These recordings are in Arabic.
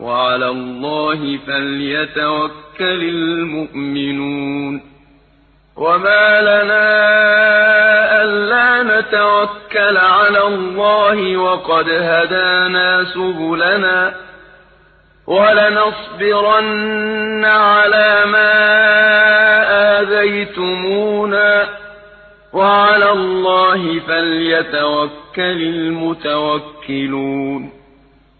وعلى الله فليتوكل المؤمنون. وما لنا ألا نتوكل على الله وقد هدانا سبلنا ولنصبرن على ما آذيتمونا. وعلى الله فليتوكل المتوكلون.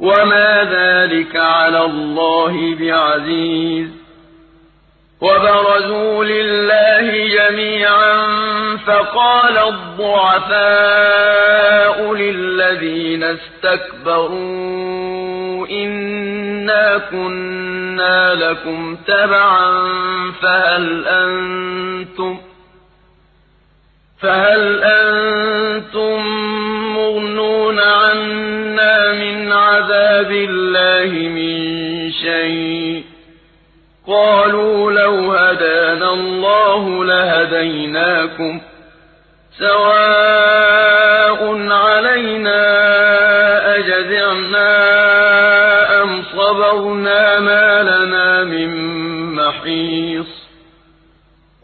وما ذلك على الله بعزيز وبرزوا لله جميعا فقال الضعفاء للذين استكبروا إنا كنا لكم تبعا فهل أنتم فهل أنتم مغنون عنا من عذاب الله من شيء. قالوا لو هدانا الله لهديناكم. سواء علينا أجزعنا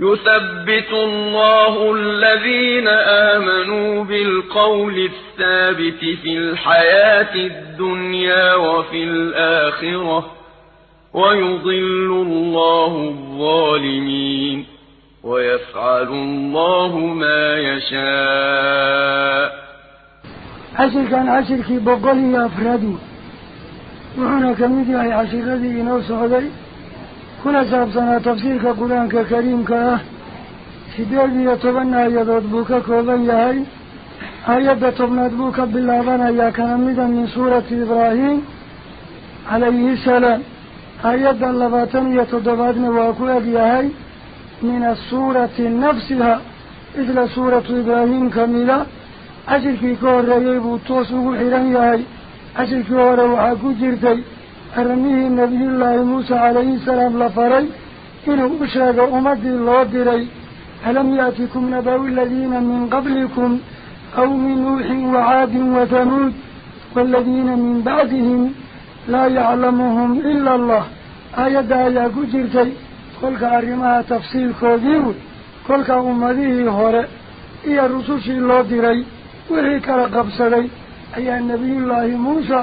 يثبت الله الذين آمنوا بالقول الثابت في الحياة الدنيا وفي الآخرة ويضل الله الظالمين ويفعل الله ما يشاء. عشر كان عشر كي بقولي أفرادي. وهنا كميدي عشر الذي ينوس عليه ah toban aayadood buu ka kooban yahay aayadda tobnaad buu ka bilaabanayaa kana mida min suurati ibraahim calayhi salaam aayadda labaatan iyo toddobaadna waa ku eg yahay min asuurati nafsiha isla suuratu ibraahim kamida cashirkii ka horreeyey buu toos ugu xidhan yahay cashirkii hore waxaa ku jirtay أرنيه النبي الله موسى عليه السلام لفري إنه أشهد أمد الله دري ألم يأتكم نبو الذين من قبلكم أو من نوح وعاد وثنود والذين من بعدهم لا يعلمهم إلا الله. آيادا يا قجرتي. كلك أرمها تفصيل كذير كلك أمده هراء إيا الرسوش الله دري وهي كرقب سري. أي النبي الله موسى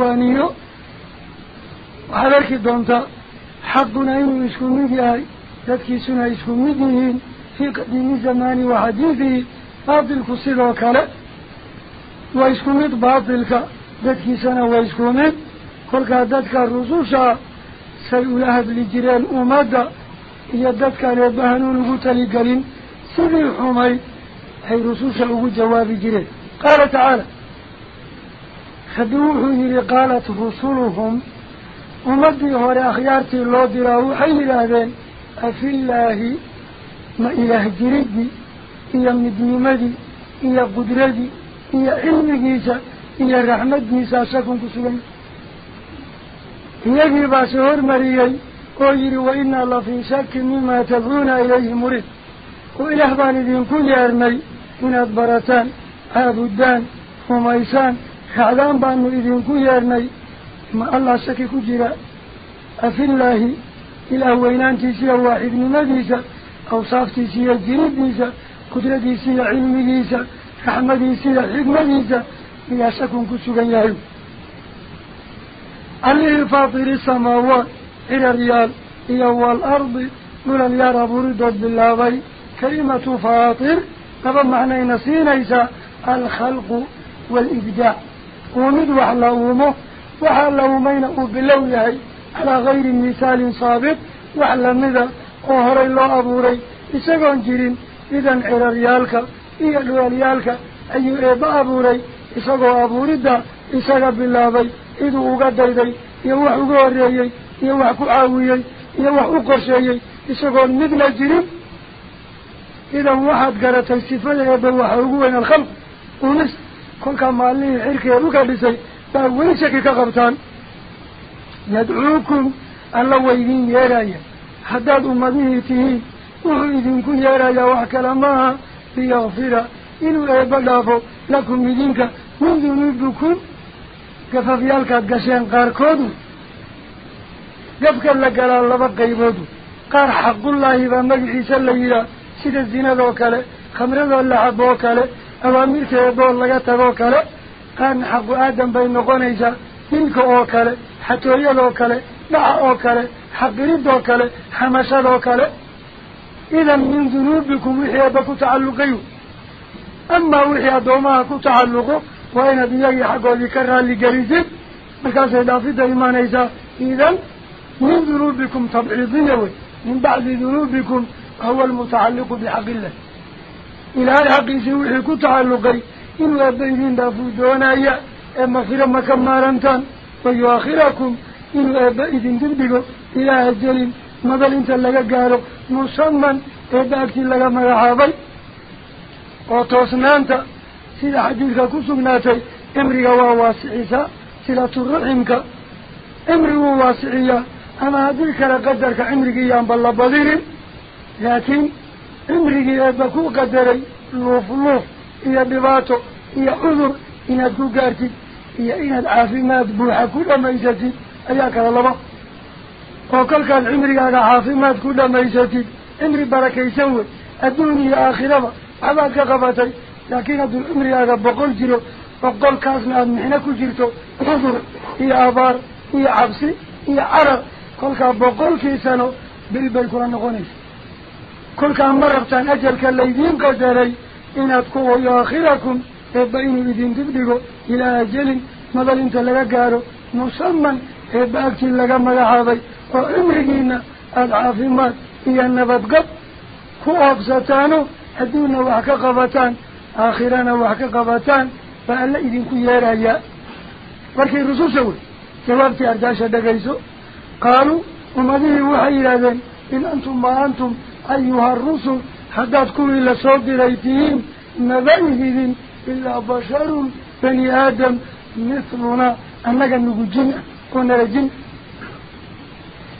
waaniyo waxaad arki doontaa xaquna inuu isku mid yahay dadkiisuna isku mid yihiin fii qadiimi zamaani wa xadiidihi baatilku sidoo kale waa isku mid baatilka dadkiisana waa isku mid kolkaa dadka rususha say ula hadli jireen ummadda iyo dadkaan eebba hanuun ugu taligelin sidii xumayd هاي رسوشة وجواب جواب جريد قال تعالى خدوه إلي قالت رسولهم. أمدي هوري أخيارتي الله دراهو حين الهدين أفي الله ما إله جريدي إيا مدنمدي إيا قدردي إيا علم جيسا إيا الرحمة جيسا شكم كسلم. يجي باسهور مريي قويري وإن الله في شك مما تدعون إليه مريد. وإلى باني دين كل أرمي من البرتان عبدان وميسان خادم بانو إذن كيرني ما الله سكي كجرا أفي الله إلى وينان تيسي واحد من ديسا أو صاف تيسي الجريد ديسا قدرة تيسي علم ديسا رحمة تيسي حكمة ديسا يا سكون كسوغن يهل أليه فاطر السماوات إلى الريال إلى الأرض نولا يا رب رضا بالله. كلمة فاطر. طبعا معنى نسينيس الخلق والإبداع. ومد وحلومه وحلومين بلويه على غير مثال صابق وحلمذا قهر الله أبو ري إساقون جيرين إذن عرى ريالك إيقلوا ريالك أي إبا أبو ري إساقوا أبو ردا إساق باللابي إذو أقدر دي يوحوا قرية يوحوا قعوية يوحوا قرشية إساقون مدل جيرين sifada eebba waxa ugu weyn alkhalq umis kolkaa maalihii xirkeed uka dhisay baa weli shaki ka qabtaan yadcuukum alla waydin yeeraya haddaad ummadihii tihiin wuxuu idinku yeerayaa wax kale maaha liyakfira inuu eebba dhaafo lakum idinka min dunuubikum gafafyaalkaad gasheen qaarkoodu gafka la galaa laba qayboodu qaar xaqullaahi baa magaciisa la yidhaah sida zinadoo kale khamradoo la caboo kale awaamirta eeboo laga tagoo kale qaarna xaqu aadan bay noqonaysaa dilka oo kale xatooyadoo kale dhaca oo kale xaqiridoo kale xamashadoo kale idan min dunuubikum wixii eebba ku tacalluqayu amaa wixii addoomaha ku tacalluqo waa inaad iyagii xaggoodii ka raalli gelisid markaasay dhaafidda imaanaysaa idan min dunuubikum tabciidiya wey min bacdi dunuubikum wahuwa almutacalliqu bixaqi illah ilaahay xaqiisii wixii ku tacalluqay inuu eebba idin dhaafuu doonaya ee mafiro ma ka maarantaan wayuaakhirakum inuu eebba idin dibdhigo ilaa ajalin madal inta laga gaaro musaman eebba agtii laga magacaabay oo toosnaanta sida xadiidka ku sugnaatay cimriga waa waasicisaa silatu raximka لكن امرك إذا بكو قدري لوف لوف. يا نباتو يا عذر إنا دوقاتي إيا إنا العافيمات بوحة كل ميزتي أياك للبا وقال كان عمري على عافيمات ما ميزتي امري بارك يسوي. أدوني آخرة. أما كغبتي. لكن أدو عمري على بقول جلو. بقول كاسنا أن إحنا كو جلتو. عذر. إيا أبار. إيا عبسي. إيا عرر. قال كان بقول كيسانو. بربل نغونيش rabtaan ajalka laydiin qadaray inaad ku wayaakhirakum eebba inuu idin dibdhigo ilaa ajalin madal inta laga gaaro musaman eebba agtii laga magacaabay oo cimrigiina aada caafimaad iyo nabadgab ku oobsataano adduunna wax ka qabataan aakhirana wax ka qabataan baa alla idinku yeerayaa markii rususha wey jawaabtii ardaasha dhagayso qaaluu ummadihii waxay yidhaahdeen in antum ma antum ayuha rusul haddaad kuwii lasoo diray tihiin maba ihidin ilaa basharun bani aadam mithluna annaga nugu jin ah oo nala jin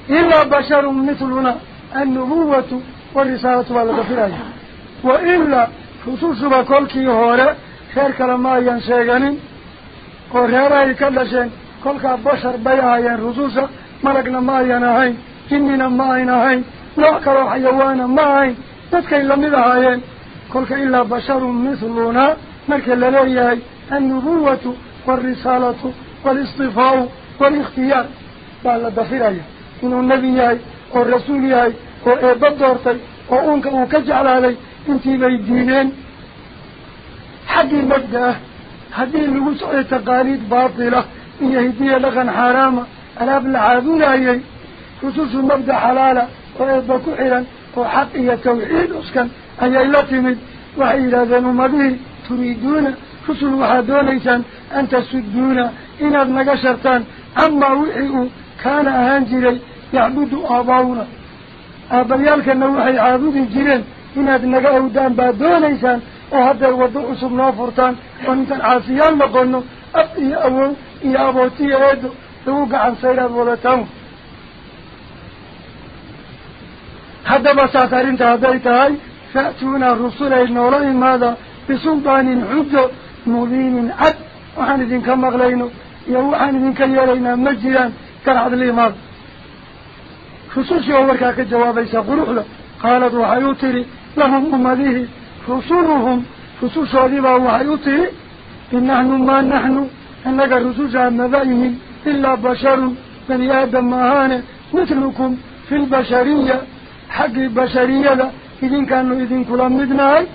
ilaa basharun mithluna annubuwatu warisaalatu baa laga firaya wa ilaa rusushuba kolkii hore reer kale ma ayan sheeganin oo reerahay ka dhasheen نوع حيوانا معي تتكا إلا مذاهاين كلك إلا بشر مثلنا ملك اللليهي النبوة والرسالة والاصطفاء والاختيار بألا دفير أي إنه النبي أي والرسول أي وإبا الدورتي وأنك وكجعل علي انتي بي الدينين حدي المبدأ حدي الوسع تقاليد باطلة إن يهدي لغا حراما ألا بالعابون أي خصوص المبدأ حلالة eebba ku xiran oo xaq iyo tawxiid uskan ayay la timid waxay yidhahdeen ummadihii turiiduuna rusul waxaad doonaysaan an tasudduuna inaad naga shartaan camaa wixii uu kaana ahaan jiray yacbudu aabaawuna aabbayaalkana waxay caabudi jireen inaad naga awdaan baad doonaysaan oo hadday waddo cusub noo furtaan oo intaan caasiyaal noqono ab iyo awow iyo abootiyo eedo lagu gacan sayraad wadataan حتى بساتر انت هديت هاي فأتونا الرسول إذن أولئين ماذا؟ بسلطان عبد مبين عد. وحن ذين كم أغلينه يو حن كي يلينا مجدا كرعد الإمار خصوصي أولك هكذا جواب إيسا قروح له. قالت وحيوتري لهم أمديه. خصورهم خصوص أليبا وحيوتري إن نحن ما نحن. إنك رسوس عن مبائهم إلا بشر. من يأدى ما مثلكم في البشرية. حق بشرية إذن كانوا إذن كل مدناي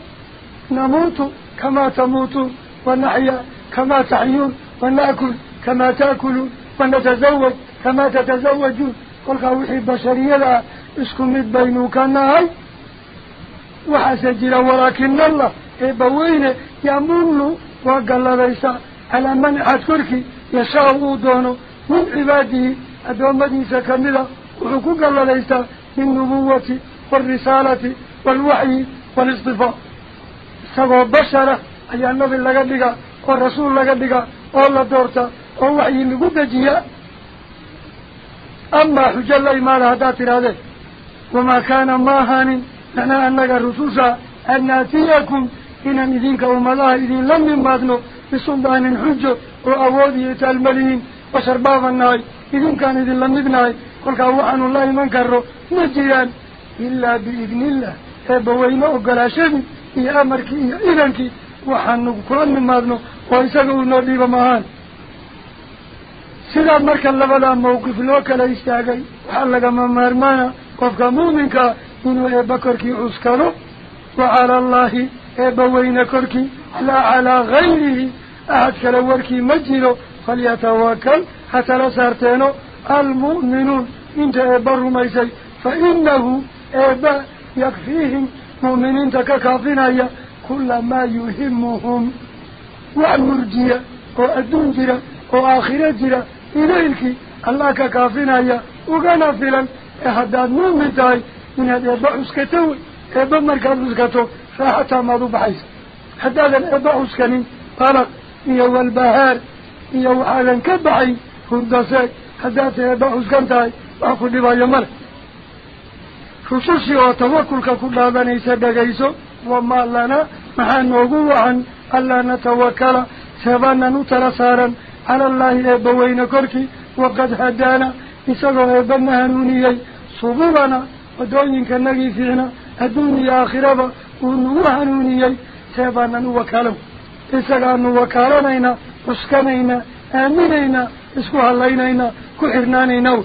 نموت كما تموتون ونحيا كما تحيون ونأكل كما تأكلون ونتزوج كما تتزوجون قل قوحي بشرية اسكم مد بينوك النهي وحسجل ولكن الله. إبوين يمن وقال ليس على من أذكرك يشاء دونه من عباده. أدوم كاملة. وحقوق الله ليس من نبوة والرسالة والوحي والاصطفاء. سوى بشرة أي النبي لقدك والرسول لقدك والله دورتا ووحي لقدجيا أما حجى الله ما لها داتر هذا وما كان ماهان لنا أنك الرسوسة أن ناتيكم إن إذنك ومضاه إذن لم ينبادنوا بسلطان حجة وأوادي قل كوحن الله من كره نجيان إلا بإذن الله. إبوين أقلاشين إيا أمرك إيا إذنك. وحن كل من مادنو وإساقوا النبي بمهان سيدا مركا لبدا موقف لوكا لا يستاقي. وحلق ممارمانا قفك مؤمنك. إنو إبكركي عسكرو. وعلى الله إبوين كركي. لا على غيره. أحد كالوركي مجلو فليتوكل. حتى لا سارتينو. المؤمنون انت إبر ميسي فإنه إبا يكفيهم مؤمنين تككافين كل ما يهمهم ومرجية وأدون وآخرة جرا إليك الله ككافين وغانا فيلا إحداد مؤمن تاي من هذا إبا عسكتوي إبا مركز عسكتو فحتى ما بحيث. حتى هذا إبا عسكنين طلق إيا والبهار إيا وحالا كبعي هردسك حتى إبا عسكن تاي وأقول لبا يمر خصوصي وتوكلك كل هذا نيسا دقيسو وما لنا محان وقوعا ألا نتوكل سبانا نترسارا على الله إبوين كركي وقد هدانا. إساقوا إبنا هنونيي صبورنا ودوينك النقي فينا الدنيا آخرة ونوه هنونيي سبانا نوكالم إساقا نوكالنينا وسكنينا آمنينا اسكو هلينينا كحرنانينا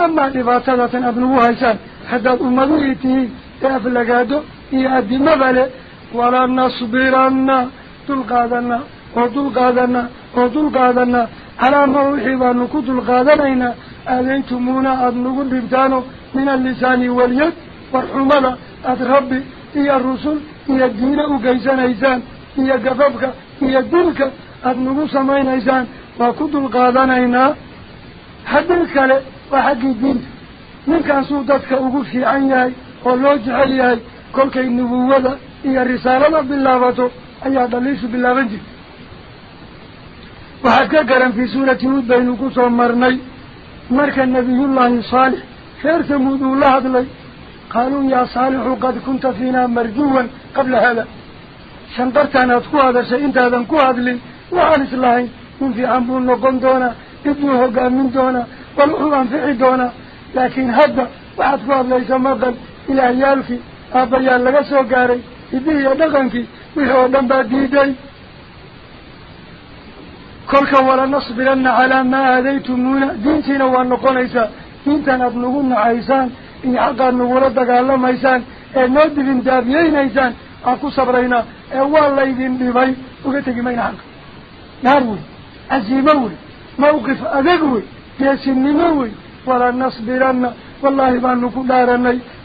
أما لباتة أبنوها إسان حتى أمضوا إتهين تأفلقادو يأدي مبالي ولا نصبرن تلقادنا وتلقادنا وتلقادنا. على موحي ونكو تلقادنينا. أذيتمونا أدنكو ربتانو من اللسان واليد والحمد أتربي هي الرسل هي الدين وكيسان إيسان. هي قففك هي الدلك. أدنكو سمين إيسان وكو تلقادنينا حد الكلي وحق الدين من كان سودتك أقول في عيني ولو جعلي كل كي النبوة هي الرسالة بالله أي دليس بالله بنجي قرن في سورة هود بين قصة مرني مرك النبي الله صالح خير ثمود الله هذلي قالوا يا صالح قد كنت فينا مرجوا قبل هذا شنطرت أنا أتكو هذا شيء انت هذا انكو هذا وعالس الله من في عمبون نقوم دونا ابنه قام دونا والأخوان في دونا لكن هذا soo gaaray hiddihi iyo dhaqankii wixii oo dhan baa diiday kolka walanasbiranna calaa maa aadaytumuuna diintiina waa noqonaysaa diintan aada nagu nacaysaan iyo xaqaad nagula dagaalamaysaan ee noo dibin daabiyeynaysaan aan ku sabraynaa ee waa laydin dhibay uga tegi mayna xaqa naar wey أزيموي موقف أذقوي ياسن موي ولا نصبرنا والله ما نقول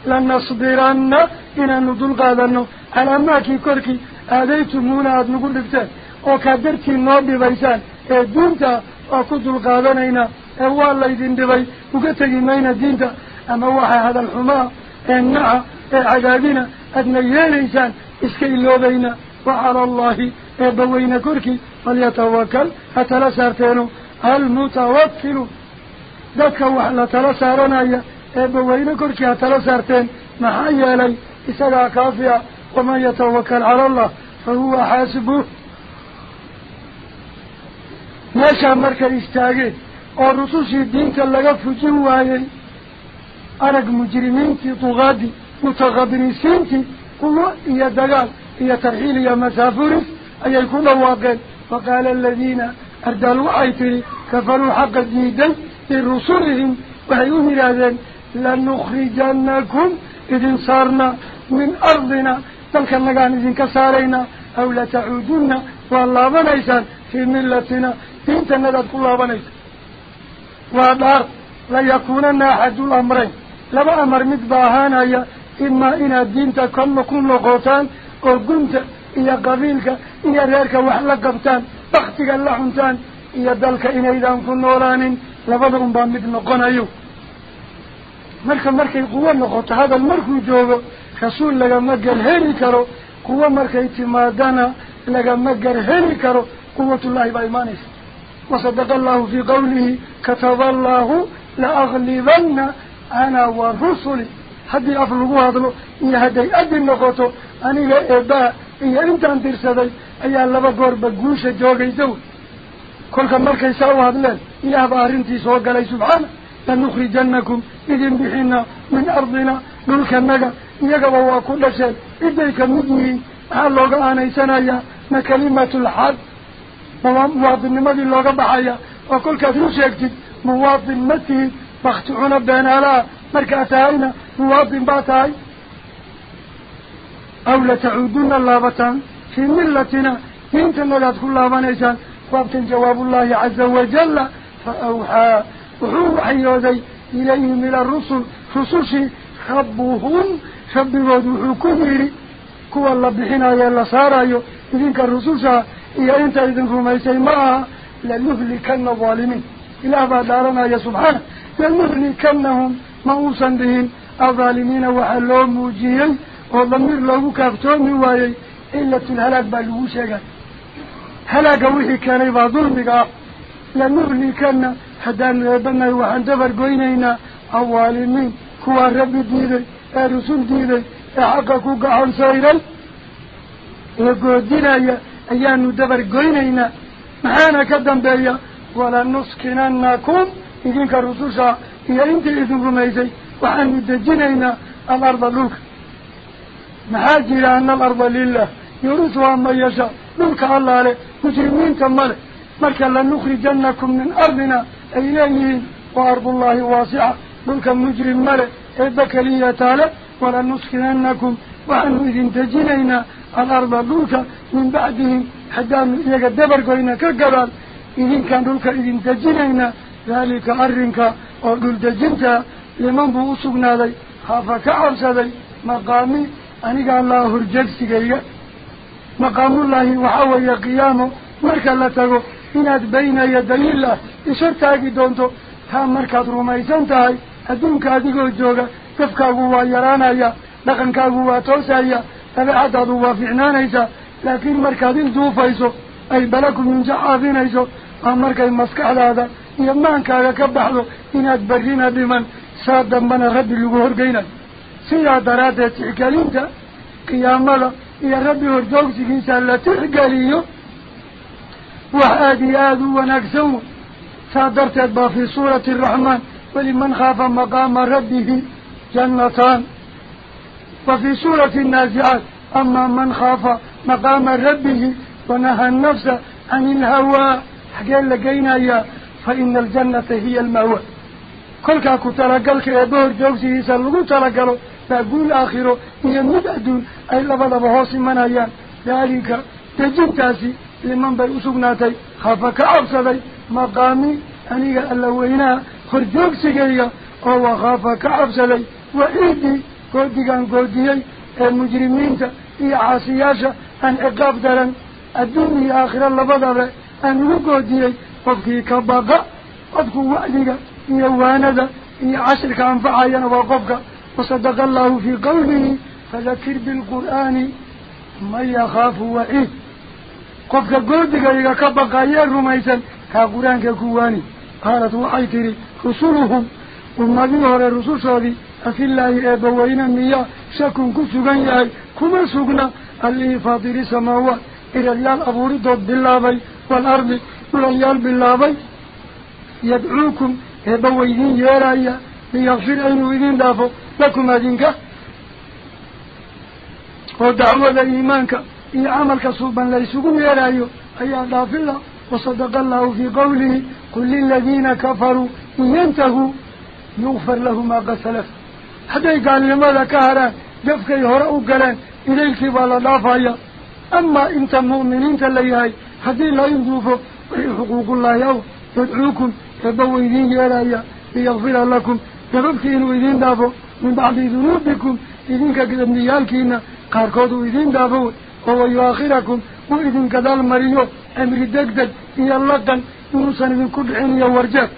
لن نصبرنا إن ندل قادن. على ما كي كركي أذيتمونا نقول لبتان أو كدرتي النار ببيسان. إيه دونتا أو كدل قادن هنا إيه هو الله دبي. وكتري مين الدين أما واحد هذا الحما. إيه النع عذابنا أدنيا يا ليسان إسكي اللوبينا. وعلى الله. بوينا كركي فليتوكل هتلا سارتينو المتوكل ذكا وحلا تلا سارنا يا ابو وين كركي هتلا سارتين محايا لي إسدا كافيا ومن يتوكل على الله فهو حاسبه ما شاء مركا استاقين ورسوس الدين كاللغا فجوه أرق مجرمين في طغادي متغبرين سنتي. قلوا إيا دقال إيا ترحيل إيا مسافورس أي يكون الواقع ardaal waxay tidhi kafaruu xaqa diiday lirusulihim waxay u yidhaahdeen lanukhrijanakum إذن صارنا من أرضنا. تلك النقان إذن كسارينا أو لتعودنا والله بنيسان في ملتنا. دينتا ندد كل بنيسان ودار لا يكونن أحد الأمرين. لما أمر مدباهانا يا إما إنا دينتا كم نكون لغوتان أو قمت إيا قبيلك إيا ريرك وحلا قبتان بختك اللحنتان إيا دلك إنا إذا كن نوران لبضهم بامد نقون أيو مركا مركا قوة نقوت هذا المركو جوغو رسول لغا مقر هيري كرو قوة مركا اتمادنا لغا مقر هيري كرو قوة الله بإيمانيس وصدق الله في قوله كتب الله لأغلبن أنا ورسلي af lagu hadlo iyo hadday adin noqoto aniga eebbaha laba goorba guusha joogaysa wey kolka markay saa u hadleen ilaah baa arrintii soo galay subxaana lanukhrijannakum idin bixina min ardina dhulkanaga iyagaba waa ku dhasheen ciday ka mid yihiin maxaa looga aanaysanayaa ma kalimatulxaq muwaadinnimadii looga baxaya oo kolkaad u sheegtid muwaadin ma tihid bakti cuna beenaalaha markaa tahayna muwaadin baa tahay أو لتعودن اللابتان في ملتنا. إنت اللذات كل لابانيسان فابتن جواب الله عز وجل فأوحى وحو حيوذي إليهم من الرسل. خصوصي خبوهم شبه ودوحو كميري كوى اللبحنا يلا سارايو إذنك الرسول شاء إيا إنت إذنك ميسي ما لنهلكن الظالمين. إلا فدارنا يا سبحانه لنهلكنهم موصن بهم. الظالمين وحلوهم وجيهم وضمير له كافتومي وايي إلا الهلاك بالغو شيئا هلاك وحي كان يبا ظلمك لنغلي كان حدان ربنا وحن دبر قوينينا الظالمين كوا رب ديدي الرسول ديدي حقكو قعون سيرا لقودنا أيان دبر قوينينا معانا كدن بيا ولا نسكننكم إذنك الرسول إيا انت إذن رميزي وحن دجنينا محاجر أن الأرض لله. يرثها من يشاء. لك الله عليه. مجرمين كماله مركا لنخرجنكم من أرضنا. أيلين وأرض الله واسعة. لك مجرم ماله إذك لي تعالى ولنسكننكم وحن إذن دجنينا الأرض لك من بعدهم حتى يقدبر قوينا كقبال إذن كان لك إذن دجنينا ذلك أرنك. ودل دجنتا لمن بو سغناداي خافا كعبسداي مقامي انيغا الله هرجسيغيا مقام الله وحوى قيامه marka la tago inaad bayna yaday illah isha taagi doonto taa markaad rumaysan tahay adduunka adigoo jooga dafkaagu waa yaraanaya dhaqankaagu waa toosaya dabeecadaadu waa ficnaanaysaa laakiin markaad ilduufayso ay balaku minja caafinayso aa markay maskaxdaada iyo maankaaga ka baxdo inaad barrina dhiman saa dambana rabbi lagu horgeynayo سيها درادة تحقالين دا قيام الله يا ربي وردوك سيكين سالة تحقاليو وحادي آذو ونكسو صادرت أدبا في سورة الرحمن ولمن خاف مقام ربه جنتان. وفي سورة النازعات أما من خاف مقام ربه ونهى النفس عن الهوى حقال لقينا يا فإن الجنة هي الموى كل كاكو تلقى الكريبور جوزي يسلقو تلقى له تقول آخر إن المدعدون أي لبا لبا حوصي منايا. ذلك تجد تاسي لمن بي أسوقناتي خافك أبصدي مقامي أني ألوهنا خرجوك سيئيا أو خافك أبصدي وإيدي. قودي كان قوديي المجرمين إي عاسياشا أن إقاف دارا الدنيا آخر لبا لبا أن يقوديي قفكي كباقا قفكو وعدك. إيوانا ذا إي عشر كان فعايا وقفك وصدق الله في قوله فذكر بالقرآن من يخاف وعيد قفك قردك إذا كبقى يرميسا كقرآن ككواني قالت وحيتري رسولهم. وما ذهر الرسول صادي أفي الله أبوين مياه شكون كسوغن يهي كما سوغنا اللي فاطر السماوات إلى ريال أبو ردود بالله والأرض وليال بالله يدعوكم weydiin yeeraya liyakfira inuu idin dhaafo لكم أدينك ودعوة إيمانك إن عملك صوبا ليسكم يا رأيو. أي أضاف الله وصدق الله في قوله قل للذين كفروا إن ينتهوا يغفر له ما قسلف حتى قال لماذا كهرا جفك يهرأوا قلان إليك بالأضاف أي أما إنت مؤمنين تليهاي حتى لا ينتهوا ويحقوق الله يو تدعوكم تبوي دين يا رأيو. ليغفر لكم. تبكي إنو دين gababkii inuu idiin dhaafo min bacdi dunuubikum idinka dembiyaalkiina qaarkood uu idiin dhaafo wey oo wayuaakhirakum uu idin gadaal mariyo amri deg deg iyo laqan inuusan idinku dhixin iyo warjeeg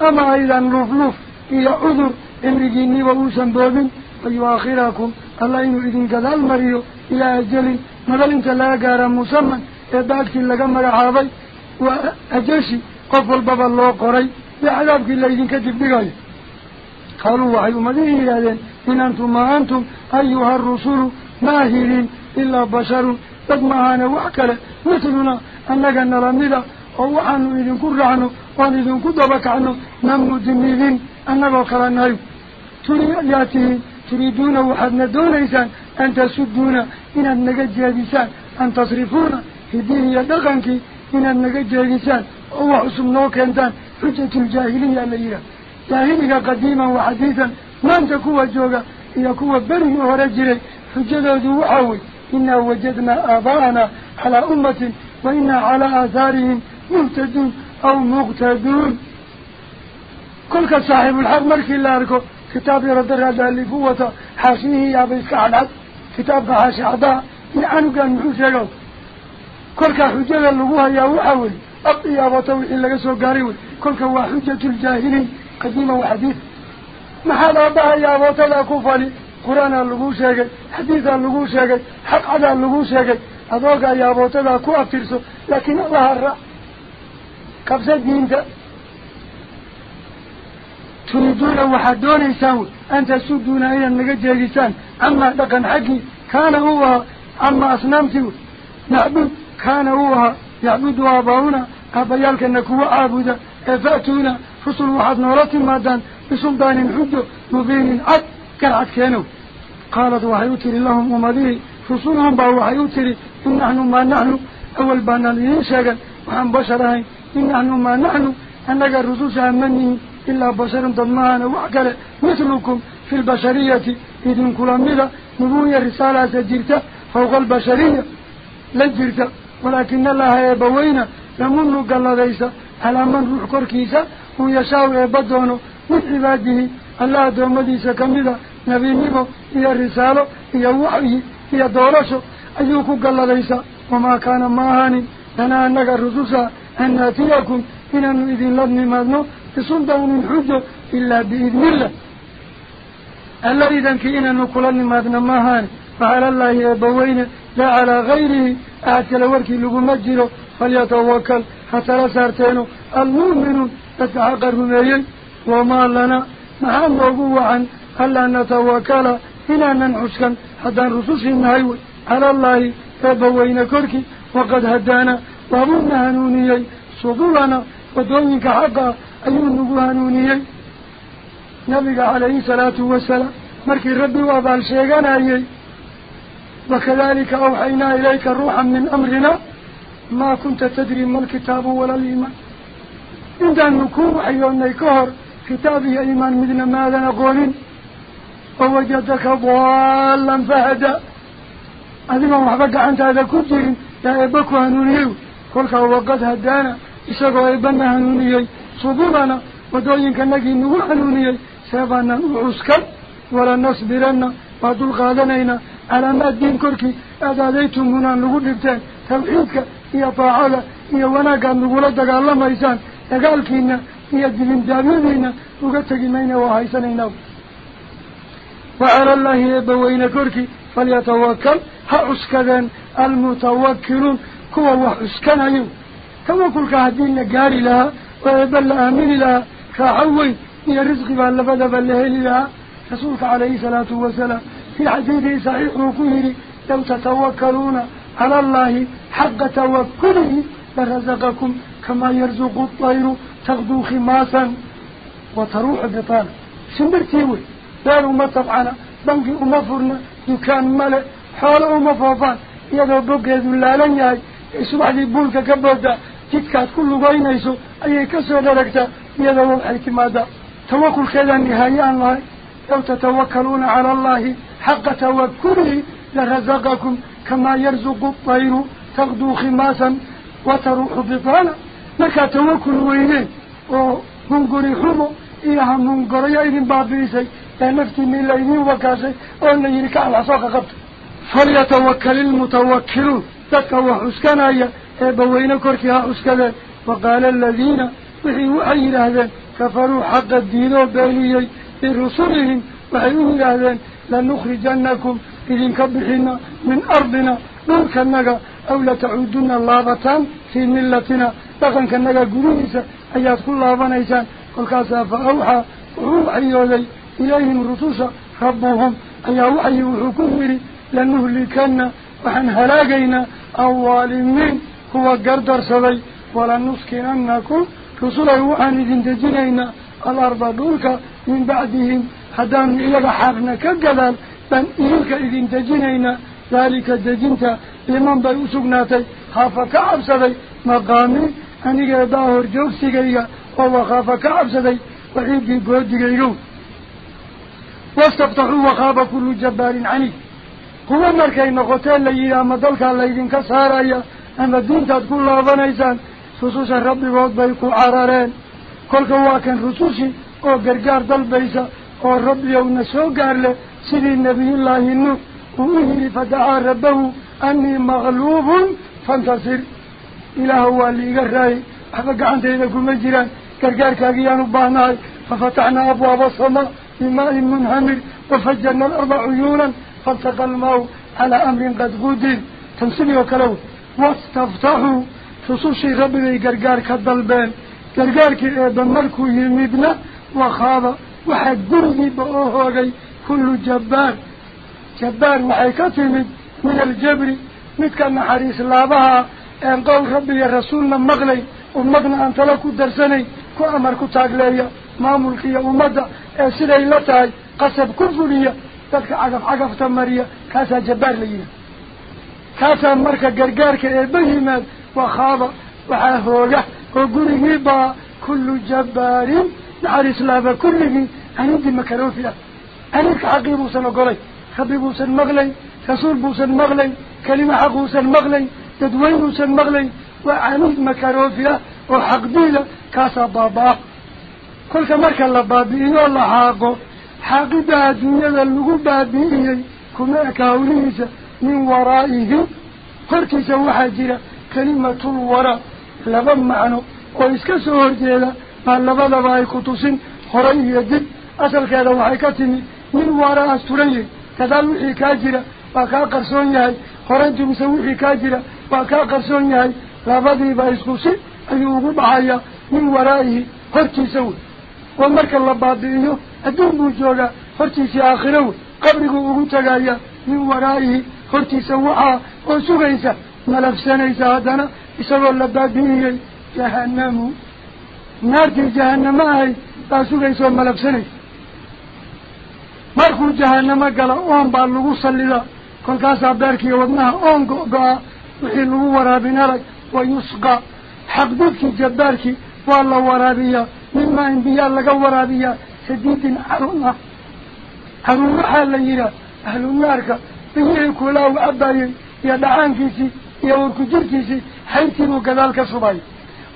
ama aydan luufluuf iyo cudur cimrigiinniba uusan boobin wayuaakhirakum alla inuu idin gadaal mariyo ilaa ajalin madal inta laga gaara musaman ee baagtii laga magacaabay waa ajashi قالوا وحي مدينة إن أنتم ما أنتم أيها الرسول ماهرين إلا بشر بد معانا وعكلا مثلنا أنك نرمد أو عنو إذن كرعنو وإذن كدبك عنه نم الدميذين أنك وقرنا ترياتهم تريدون وحدنا دون إسان أن تسدون إن أنك جاديسان أن تصرفون في دين يدغنك إن أنك جاديسان أو حسن نوك أنتان حجة الجاهلين يا ليلة تاهمك قديما وحديثا ما وأنت كوة جوغا إيا كوة بره ورجري فجدد وحوي. إنا وجدنا آباءنا على أمة وإنا على آثارهم مهتدون أو مغتدون كلك صاحب الحق ملكي الله لكم كتاب يردر هذا اللي فوة حاشيه يا بيسك عدد كتاب حاش عدد يعانوك أن يحسنون كلك حجد اللغوها يا وحوي. أبي يا بطوي إلا قصو قاريوي. كلك هو حجة الجاهلين. قديمة وحديث. ما هذا بها يا موتى لا كفاني قرآن اللقوش يجد حديث اللقوش يجد حق على اللقوش يجد هذا يا موتى لا كفرسو لكن الله الرع كبسة دين ده. تريدون وحدون إيساو أن تسدون إلى النقجة الإيسان أما لقن حقي كان هو أما أصنامته نعبد. كان هو يعبد أباونا أبيالك أنك هو عابد. فأتونا رسل واحد نورات مادان بسلطان حج مبين أد كرعت كانوا قالت وحيوتر لهم ومدي رسلهم بأو حيوتر إن نحن ما نحن. أول بانا لينشاقا وعن بشرهين إن نحن ما نحن. أنك الرسول سأمنهم إلا بشر ضمان وعقل. مثلكم في البشرية. إذن كل مدى. نبوية رسالة جرتة فوق البشرية. لا جرتة ولكن الله يبوينا. لمنه قال ليس. Calaa man ruux korkiisa uu yashaaw eebba doono min cibaadihi alla addoommadiisa kamida nebinimo iyo risaalo iyo waxyi iyo doorasho ayuu ku galladaysaa wamaa kaana ma ahaanin lanaa annaga rususha an naatiyakum inaanu idinla nimaadno bisuldaanin xujo ilaa biidnillah alla idankii inaanu kula nimaadna ma فعلى الله يبوين لا على غيره. أعتل وركي لبمجره فليتوكل حتى لا سارتينه المؤمن تتحقق المميين وما لنا. محمد وقوة عن ألا نتوكل إلا ننحسكا حتى نرسوس النهي على الله يبوين كركي وقد هدانا. وهم نهنونيي صدورنا ودونك حقا. أيون نهنونيي نبيك عليه الصلاة والسلام. مركي ربي وابال شيغان أيي وكذلك أوحينا إليك روحا من أمرنا ما كنت تدري ما الكتاب ولا الإيمان. إن دان نكو حيواني كهر كتابه إيمان مدن ماذا نقول. ووجدك ضالا فهدا هذا ما محبك عن هذا كتير يا إباك وهنونيو كلك هو قد هدانا. إساق وإبانا هنونيي صبورنا ودوينك نجي نوح هنونيي سيبانا نعسكر ولا نصبرنا بعد الغادنين على ما الدين كركي؟ هذا ديتم هنا نقول لبتان توحيدك يا طاعلة يا وناك أن نقول لدك الله ميسان يقال فينا يا الدين دامينينا وقتك مينا وهايسانينا وعلى الله يبوين كركي فليتوكل. هعسكذان المتوكلون كوا وحسكنا أيوه. يو توكل كهدين لقاري لها ويبال آمين لها. كعوي يا رزق بالله فدفال لها رسولك عليه الصلاة والسلام. في الحديث صحيح وفهري لو تتوكلون على الله حق توكله لرزقكم كما يرزق الطير تغدو خماسا وتروح بطال. سمرتيوي بان أمطبعنا بانك أمفرنا يكان ملع حال أمفوفان يدو بقيد الله لن يأي اسو بعد بولك كبودا تتكات كل بين ايسو أي كسر دركتا. يدو الحكمة دا توقف كذا النهاية عن الله. لو تتوكلون على الله حق توكله لرزقكم كما يرزق الطير تغدو خماسا وتروح بطانا. لك توكل وينين ومنقري حمو. إيها منقري أيضا بابيسي لنفتي من لينين وكاسي وأن يركع العصاق قبط. فليتوكل المتوكلون تكوى حسكنا بوين كركها حسكنا وقال الذين وحي وحي كفروا حق الدين وباليي برسولهم وحي هذا لنخرجنكم إذن كبحنا من أرضنا نلك النقا أو لتعودن اللابتان في ملتنا. لغن كالنقا قريسا أيات كل لابنيسان قل كاسا فأوحى وحي يولي إليهم رسوسا ربهم أيا وحي وحكمري لنهلكن وحن هلاقينا الظالمين. هو قردر سبي ولنسكننكم رسوله وحن إذن تجنينا الأرض دولك من بعدهم هدام إلى حقنا كقلال بان إلك إذن تجنينا ذلك الدجنت لمن بي أسقناتي خافك عبسدي مقامي أنيك داهر جوكسيكيك وهو خافك عبسدي وحيدي قوديكيكو واستفتحوا وخاب كل جبار عنيد هو مركي نقطين لي أما دلك الليذين كسارايا. أما دين تدكل لابنيسان. خصوصا ربي وقت بيكو عرارين. كل كواكن رسوسي. أو غرغار دلبيسا أو رب يونا سو غارله سيدي النبي الله انه وهي فدعا ربه اني مغلوب فانتصر إلى هو اللي غراي حق عند يدك مجران غرغار كاغيانو باناي ففتحنا ابواب السماء بماء منهمر وفجرنا الأرض عيونا فالتقى الماء على أمر قد غدر تمسني وكلو واستفتحوا فصوصي ربي غرغار كدلبان غرغار كي دمركو يمبنا وخاب وحد قرني بأوهوغي. كل جبار. جبار وحي كتمد من الجبر. متكن حريص لابها. إن قول ربي رسولنا مغلي. ومغنى أن تلكو درسني. كو أمر كو تاقليا ما ملكي ومدى سيدي لتاي. قصب كفرية تلك عقف عقف تمرية. كاسا جبار لينا. كاسا مركا قرقارك إبهيمات وخاب وحاهوغه وقرني با. كل جبار. نحرس لابا كله. أنا دي مكروفيا أنا كعقيب وسن قلي خبيب وسن مغلي رسول بوسن مغلي كلمة حق وسن مغلي تدوين وسن مغلي. وعنيد مكروفيا وحق ديلا كاسا بابا. كل كمركا لبابيه والله حاقو حاقدا الدنيا اللغو بابيه كما أكاوليسا من ورائه. قرتيسا وحاجرة كلمة الوراء لبا معنو وإسكسو هرجيلا. Gadaal wixii kaa jira waa kaa qarsoon yahay horantu mise wixii kaa jira waa kaa qarsoon yahay labadiiba isku si ayuu ugu dhacayaa min waraa'ihi hortiisa wey oo marka la baabi'iyo adduun buu joogaa hortiisii aakhiro wey qabriguu ugu tagayaa min waraa'ihi hortiisa waxaa oo sugaysa malafsanaysa haddana isagoo la baabi'iyey jahanamu oon baa lagu sallidaa kolkaasaa beerkiiyo wadnaha oon go-go-a wixii lagu waraabin arag wa yusqa xaqdudkii jabbaarkii waa la waraabiyaa mimaa in biyaa laga waraabiyaa sadiidin caruun ah caruun waxaa la yidhaah ahlu naarka biyihii kuulaa u cabaayey iyo dhacaankiisii iyo urku jirkiisii xayrtiibuu gadaal ka subay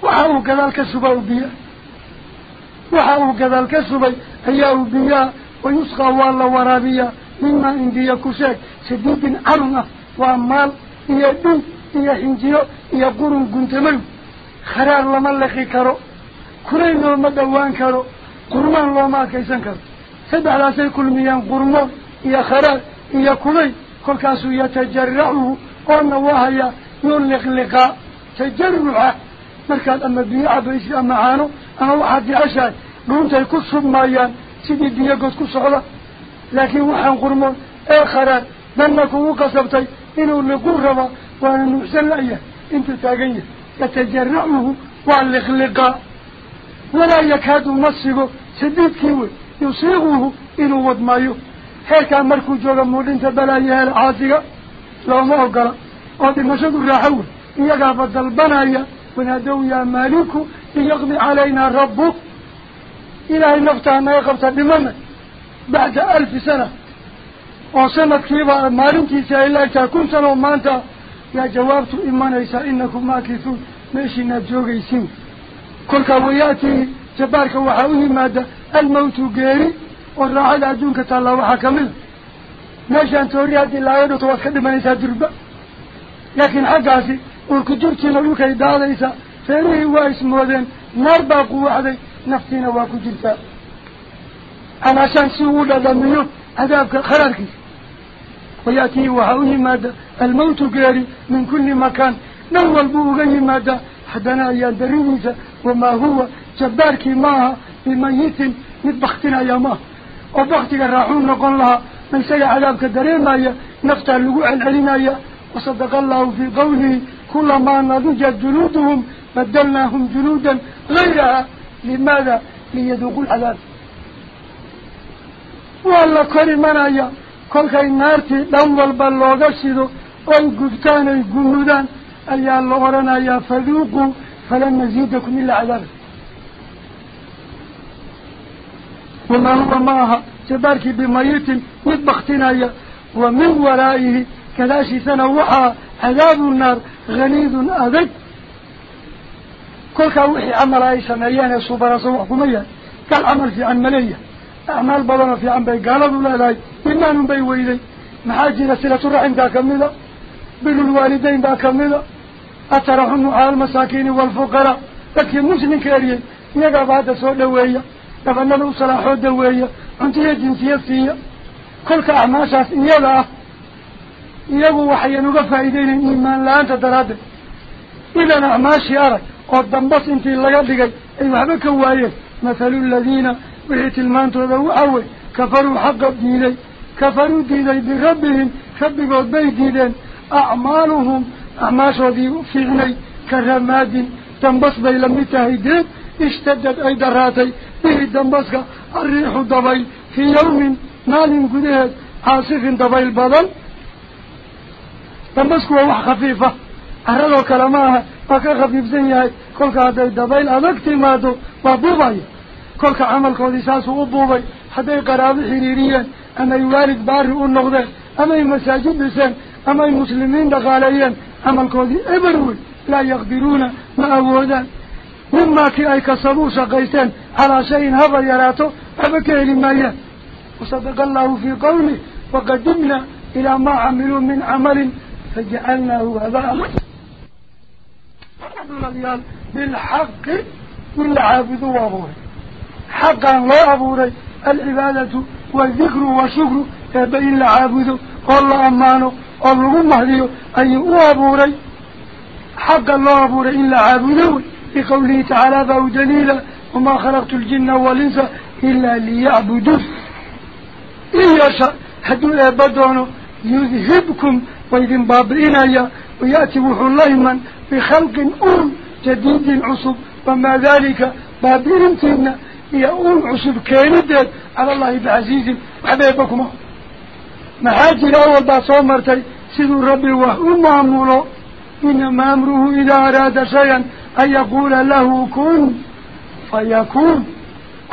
waxa uu gadaal ka suba u biyaa waxa uu gadaal ka subay ayaa u biyaa wayusqaa waa la waraabiyaa mimaa in biyo ku sheeg sadiidin carun ah waa maal iyo dhig iyo xinjiyo iyo qurun guntamayo kharaar lama laqi karo kulayl looma dhowaan karo qurmaan looma adkaysan karo saddexdaasay kulmiyaan qurmoon iyo kharaar iyo مركز أما بني عبد إيش أما عانو أما واحد عشان قوم تلقو صب مايا سيدي بني قوس كوس على. لكن واحد قرمون آخر إيه من كوه قصبتي إنه اللي قرمه وأنا نحسن لأيه أنت تاجي يتجرعه وعلى خلقه ولا يكاد مصيبه. سيدي كيوي يصيغه إنه ود مايو. هيك أمركو جوغا مولين تبلايها العاصية لو ما أقرأ قد مشاكو راحوه. إياقا فضل من هدو يا مالك ليقضي علينا ربك. إلهي نفتها ما يقبتها بمن بعد ألف سنة. وصنة كيبا مالك؟ إساء إلا تكون سنة ومانتا يا جوابت إمان إساء إنكم ماكثون ماشي نبجوغ إسين كل كوياتي جبارك وحاوه مادة الموت قيري والرعال أدونك تالله وحكمل ماشي أن توريادي الله يدو توسكد من إساء لكن حقاسي dhimanaysaa durba laakiin xaggaasi urku jirtiina dhulkay daadaysaa feerihii waa ismoodeen naar baa quwaxday naftiina waa ku jirtaa calaashaan si uu dhadhamiyo cadaabka khararkiisa ويأتيه وحاو يمادا الموت قاري من كل مكان نوال بوغا يمادا حدنا أيان درينيسا وما هو جبارك معها بميت متبختنا يا ما وبختك الراحون نقول لها من سيء عذابك دريما يا نفتح اللقوع العلينا وصدق الله في قوله كلما نضجت جنودهم بدلناهم جنودا غيرها. لماذا؟ ليذوقوا العذاب. والله كريم أنا يا كل خير نار تي دمبل بلوغا شيدو وان غبتان أي غنودان ايا لو ورنا يا فذوقوا فلن نزيدكم إلا عذاب. وما هو معها؟ تبارك بميت مطبختنا يا ومن ورائه كلاش سنوحا. عذاب النار. Kolkaa wixii camala ay sameeyeen ee subaraso wax kuma yahay gal camal fiican maleeyahay أعمال بدنا في عم بيقالوا ولا لا إيمان بي ويلي. محاجر سلة الرحم دا كمدا بر الوالدين دا كمدا أترحم على المساكين والفقراء. لكن مسلم كاريه يقع بعد سوء دوية. لفن له صلاح دوية. هي جنسية فيها كل يجو وحي نقف عيدين إيمان لا أنت تراد إذا نعماش يارك قدام بس انت اللي قدك أي محبك وايك مثل الذين بحيت المان وذو أول كفروا حق ديني كفروا ديني بربهم خب قد بيدين أعمالهم أعماش وذي فيغني كرماد تنبس بي لم تهيدين اشتدت أي دراتي به الدنبسك الريح الدبيل في يوم مال قدهت عاصف دبيل بدل تمسك وح خفيفة أرادوا كلامها فكان خفيف زيني كل كهذا الدبيل أنكت ما دو ما بوبي كل كعمل كوديساس بوباي. حتى قرابة حريرية أنا يوالد بار والنقد أنا المساجد بسن أنا المسلمين دخاليا عمل كودي إبروي لا يقدرون ما أودا مما كي أي كسبوا قيسان على شيء هبا يراتو أبكي لمايا وصدق الله في قومه وقدمنا إلى ما عملوا من عمل habaan bilxaqi in la caabudu u abuuray حقا لا أبوري العبادة والذكر والشكر فبإن لعابده والله أمانه والله مهديه أي أبوري حقا لا أبوري إلا عابده لقوله تعالى فهو دليلا وما خلقت الجن والإنس إلا ليعبدوا إن يشاء حدو أبدونه يذهبكم وإذن بابئنا ويأتي وحو الله بخلق أم جديد عصب وما ذلك؟ بابئنتنا يا أم عصب كيندد على الله بعزيز وحبيبكم محاجر أول باصو مرتي سيدو ربي وهم عمولو إنما أمره إذا أراد شيئا أن يقول له كن فيكون.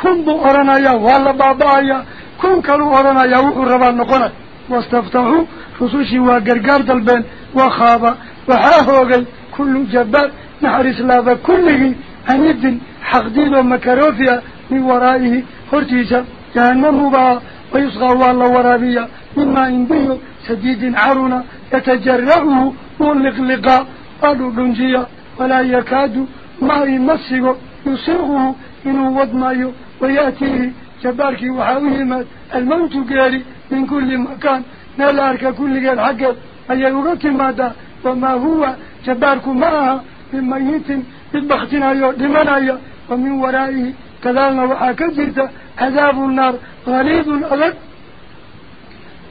كن بأرنا يا والله بابا يا كن كانوا أرنا يا وحربان نقنا واستفتحوا خصوصي وقرقار دلبين وخابا وحاهوغي كل جبار نحرس لابا كله عنيد حق دين ومكروفيا من ورائه هرتيسا. جهنم با ويصغى والله ورابيا مما إنبيه سديد عرنا يتجرعه ملقلقا قالوا دنجيا ولا يكاد ما يمسه يصيغه إنه وضمايه ويأتيه جبارك وحاوهما الموت قالي من كل مكان. نالارك كل قال حقا أي يغطي ماذا وما هو جبارك معها من ميت بالبختنا يؤدمنا ومن ورائه كذلك وحاكا عذاب النار. غليظ ألد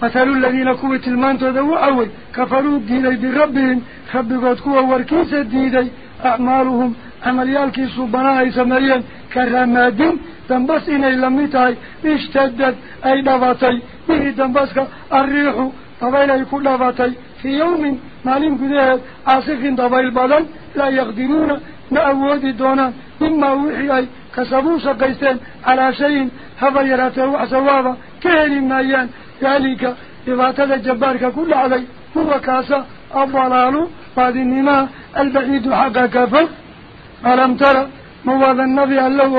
مثل الذين كوت المان تدو أول. كفروا ديني بربهم. خبقات كوا وركيس ديني أعمالهم عمليالكي صبناء سمريا. كرمادين دنبس إني لميتاي اشتدت أي دفاتي به دنبسك الريح طبيل يكون دفاتي في يوم مالين قدهت عاصف طبيل بدن لا يقدرون نأودي دونا مما وحي كسبوا شقيستين على شيء هذا يراته وحسوابا كهلي مايان ذلك dhibaatada jabbaarka ku dhacday huwa kaasa adalaalu baadinimaa albaciidu xaqa ka fog alam tara ma waadan nabi allow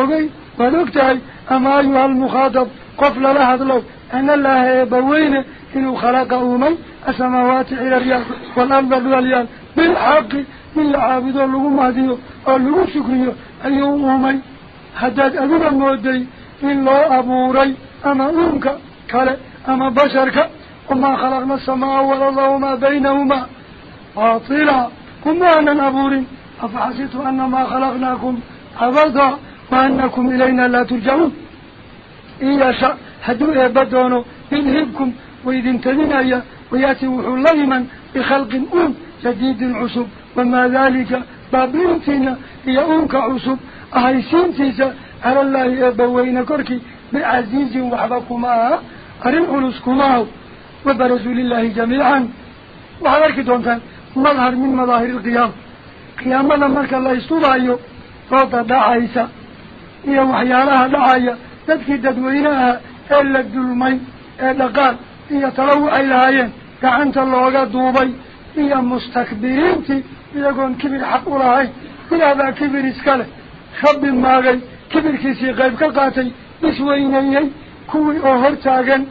ونكتعي أما أيها المخاطب قفل لها لو أن الله يبوين إنه خلق أمي السماوات إلى الريال والأرض الريال بالحق من العابد اللغو مهديه اللغو شكريه أيها أمي حداد أدوما مودي إن الله أبوري أما أمك قال أما بشرك وما خلقنا السماء والأرض وما بينهما عاطلا كما أننا أبوري. أفحسيت أن ما خلقناكم عبدا وأنكم إلينا لا ترجعون. إن يشاء هدو إبدونه يذهبكم وإذ تدنيا ويأتي وحليما بخلق أم جديد عصب وما ذلك بابلنتنا هي أمك عصب. أهيسين تيسا على الله إبوين كركي بعزيز وحبكما. أرين أولسكما وبرزوا لله جميعا. وحضرك دونتان مظهر من مظاهر القيام. قيامنا مرك الله إيا وحيالها دعايا تدكي ددوينها إلا الدلمين إلا قال إيا تلوع إلهايين كعنت الله دوبي إيا مستكبرينتي إيا قون كبير حق الله إلا ذا كبير إسكاله خب ماغي كبير كيسي غيب كقاتي بسوينيي كوي أوهر تاغن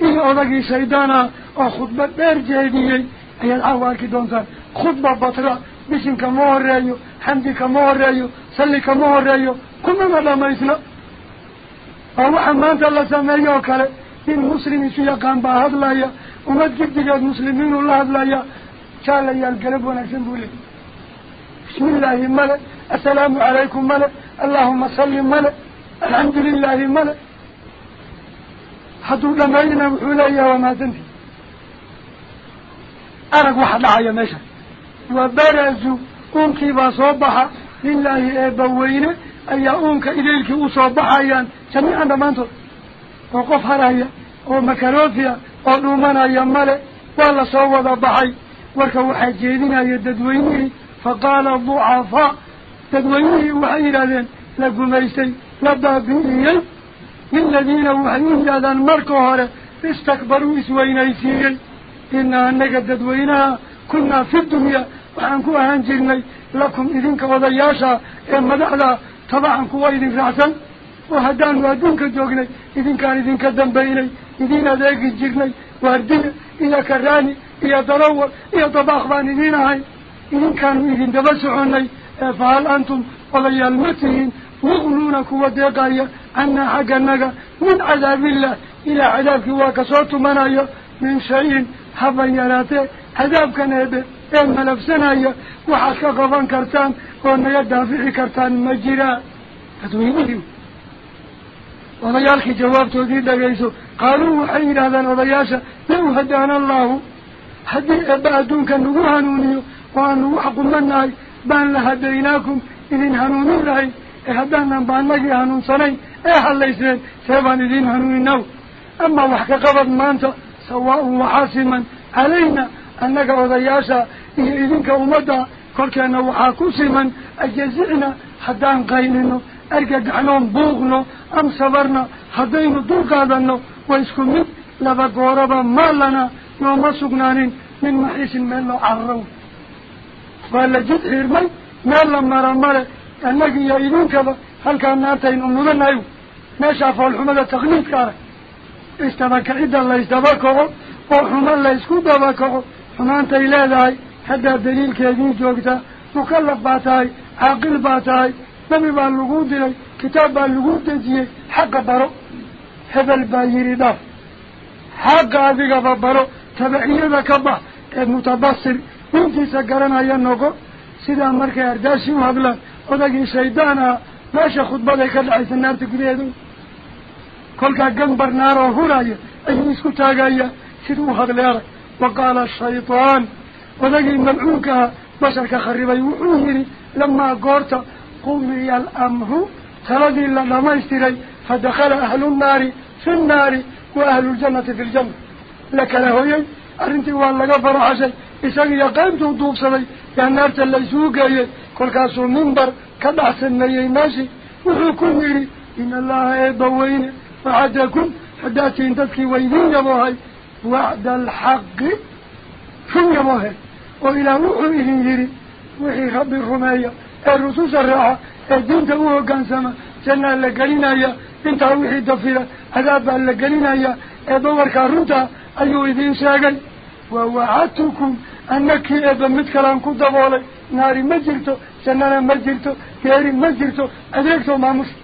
odagii shaydaana oo khudbad dheer jeediyey. Ayaad caawa arki doontaan. Khudba batra بسنك مهر رأيو حمدك مهر رأيو سلك مهر رأيو. كم مدى ما يسلا أروح أمانت الله سمعيه وكاله. إن مسلمي سيقان باهد لايا ومد جبتك المسلمين الله لايا شال يا القلب ونحسن بولي. بسم الله ملأ السلام عليكم ملأ اللهم سلم ملأ الحمد لله ملأ حضر لما ينمحوا لايا وما زنتي. أرق واحد لعيا ماشي. وبرزوا أنك بصوبها لله أبوين أي أنك إليك أصوبها أيان سمي عند منطل وقفها رأي ومكالوفيا ونومنا يمال ولا صوبها بحي. وكو حجينينا يددويني فقال الضعفاء تدويني وحيرا ذين لكو ميسي لبابيني للذين وحيرا ذان مركوهر استكبروا إسوين إسيري إنا أنك تدوينها كنا في الدنيا وحنكو أهانجرني لكم إذنك وضياشا إما دعلا طبعا كوا إذن رعسا وهدان وادونك جوغني إذن كان إذن كدنبيني إذن أديك جرني واردين إيا كراني إيا دلور إيا طباخبان إذن هاي إذن كانوا إذن دبسعني فهل أنتم وضيال متهين وغنونا كوا ديقايا عنا حقا من عذاب الله إلى عذابك إن ملفسنايا وحاسك قفان كرتان وأنا يدافعي كرتان؟ مجرا فتوينيه وضيالك جواب تودين لغيسو قالوا وحين هذا وضياشا لو هدانا الله. حدي أبادونك نغوهنونيو وأنه حق مناي بان لهديناكم. إذن هنوني لهي هدانا بانكي هنون صني. ee hadlayseen see baan idiin hanuuninaw amaa wax ka qabad maanta sawaaun waxaa siman calayna annaga odayaasha iyo idinka ummadda korkeenna waxaa ku siman ajazicna haddaan qaynino argagaxnoon buuqno am sabarna haddaynu dulqaadanno waa isku mid laba gooraba maalana nooma sugnaanin min maxiisin meel loo cararaw waa la jid xiirmay meel la mara male annagi iyo idinkaba halkaa naantaynu mudanayo meeshaa foolxumada takliidka arag istabakacidda la ysdabakaco oo xuman la ysku dabakaco joogtaa mukallaf baa tahay caaqil baa tahay nabi baa lagu diray kitaab baa lagu dejiyey xaqa baro hebel baa yidhi dhaaf xaqa adigaba baro tabaciyada ka bax ee mutabasir nintiisa garanaya noqo sidaa markay ardaashi u hadlaan odagii shaydaan ah meesha khudbaday ka dhacaysa naarta gudaheedu kolkaa gambar naaroo huraya ayuu isku taagaya siduu hadlay arag وقال الشيطان وذكي ملعوكا بشرك خربي وعوهري لما قرت قمي الأمه تلدي لما استري فدخل أهل النار في النار وأهل الجنة في الجنة. لك لهي أرنتي وان لك فرحشي إساقي يقيمتو يا يهنار اللي سوقي كل كاسو منبر كد أحسن لي ماشي وحكم إن الله يضويني فعجكم حداتي انتكي ويني يا وعد الحق. شو يبوهي وإلى وحو إذن يري وحي رب الرمية الرسوس الرعا الدين تبوه قنسما جنة لقلنا انت وحي دفيرة عذاب لقلنا ابوار كارنتا أيو إذن شاقل ووعدتكم أنك إذا متكلام كنت بولي. ناري مجرتو جنة مجرتو كيري مجرتو أدركتو ما مسلم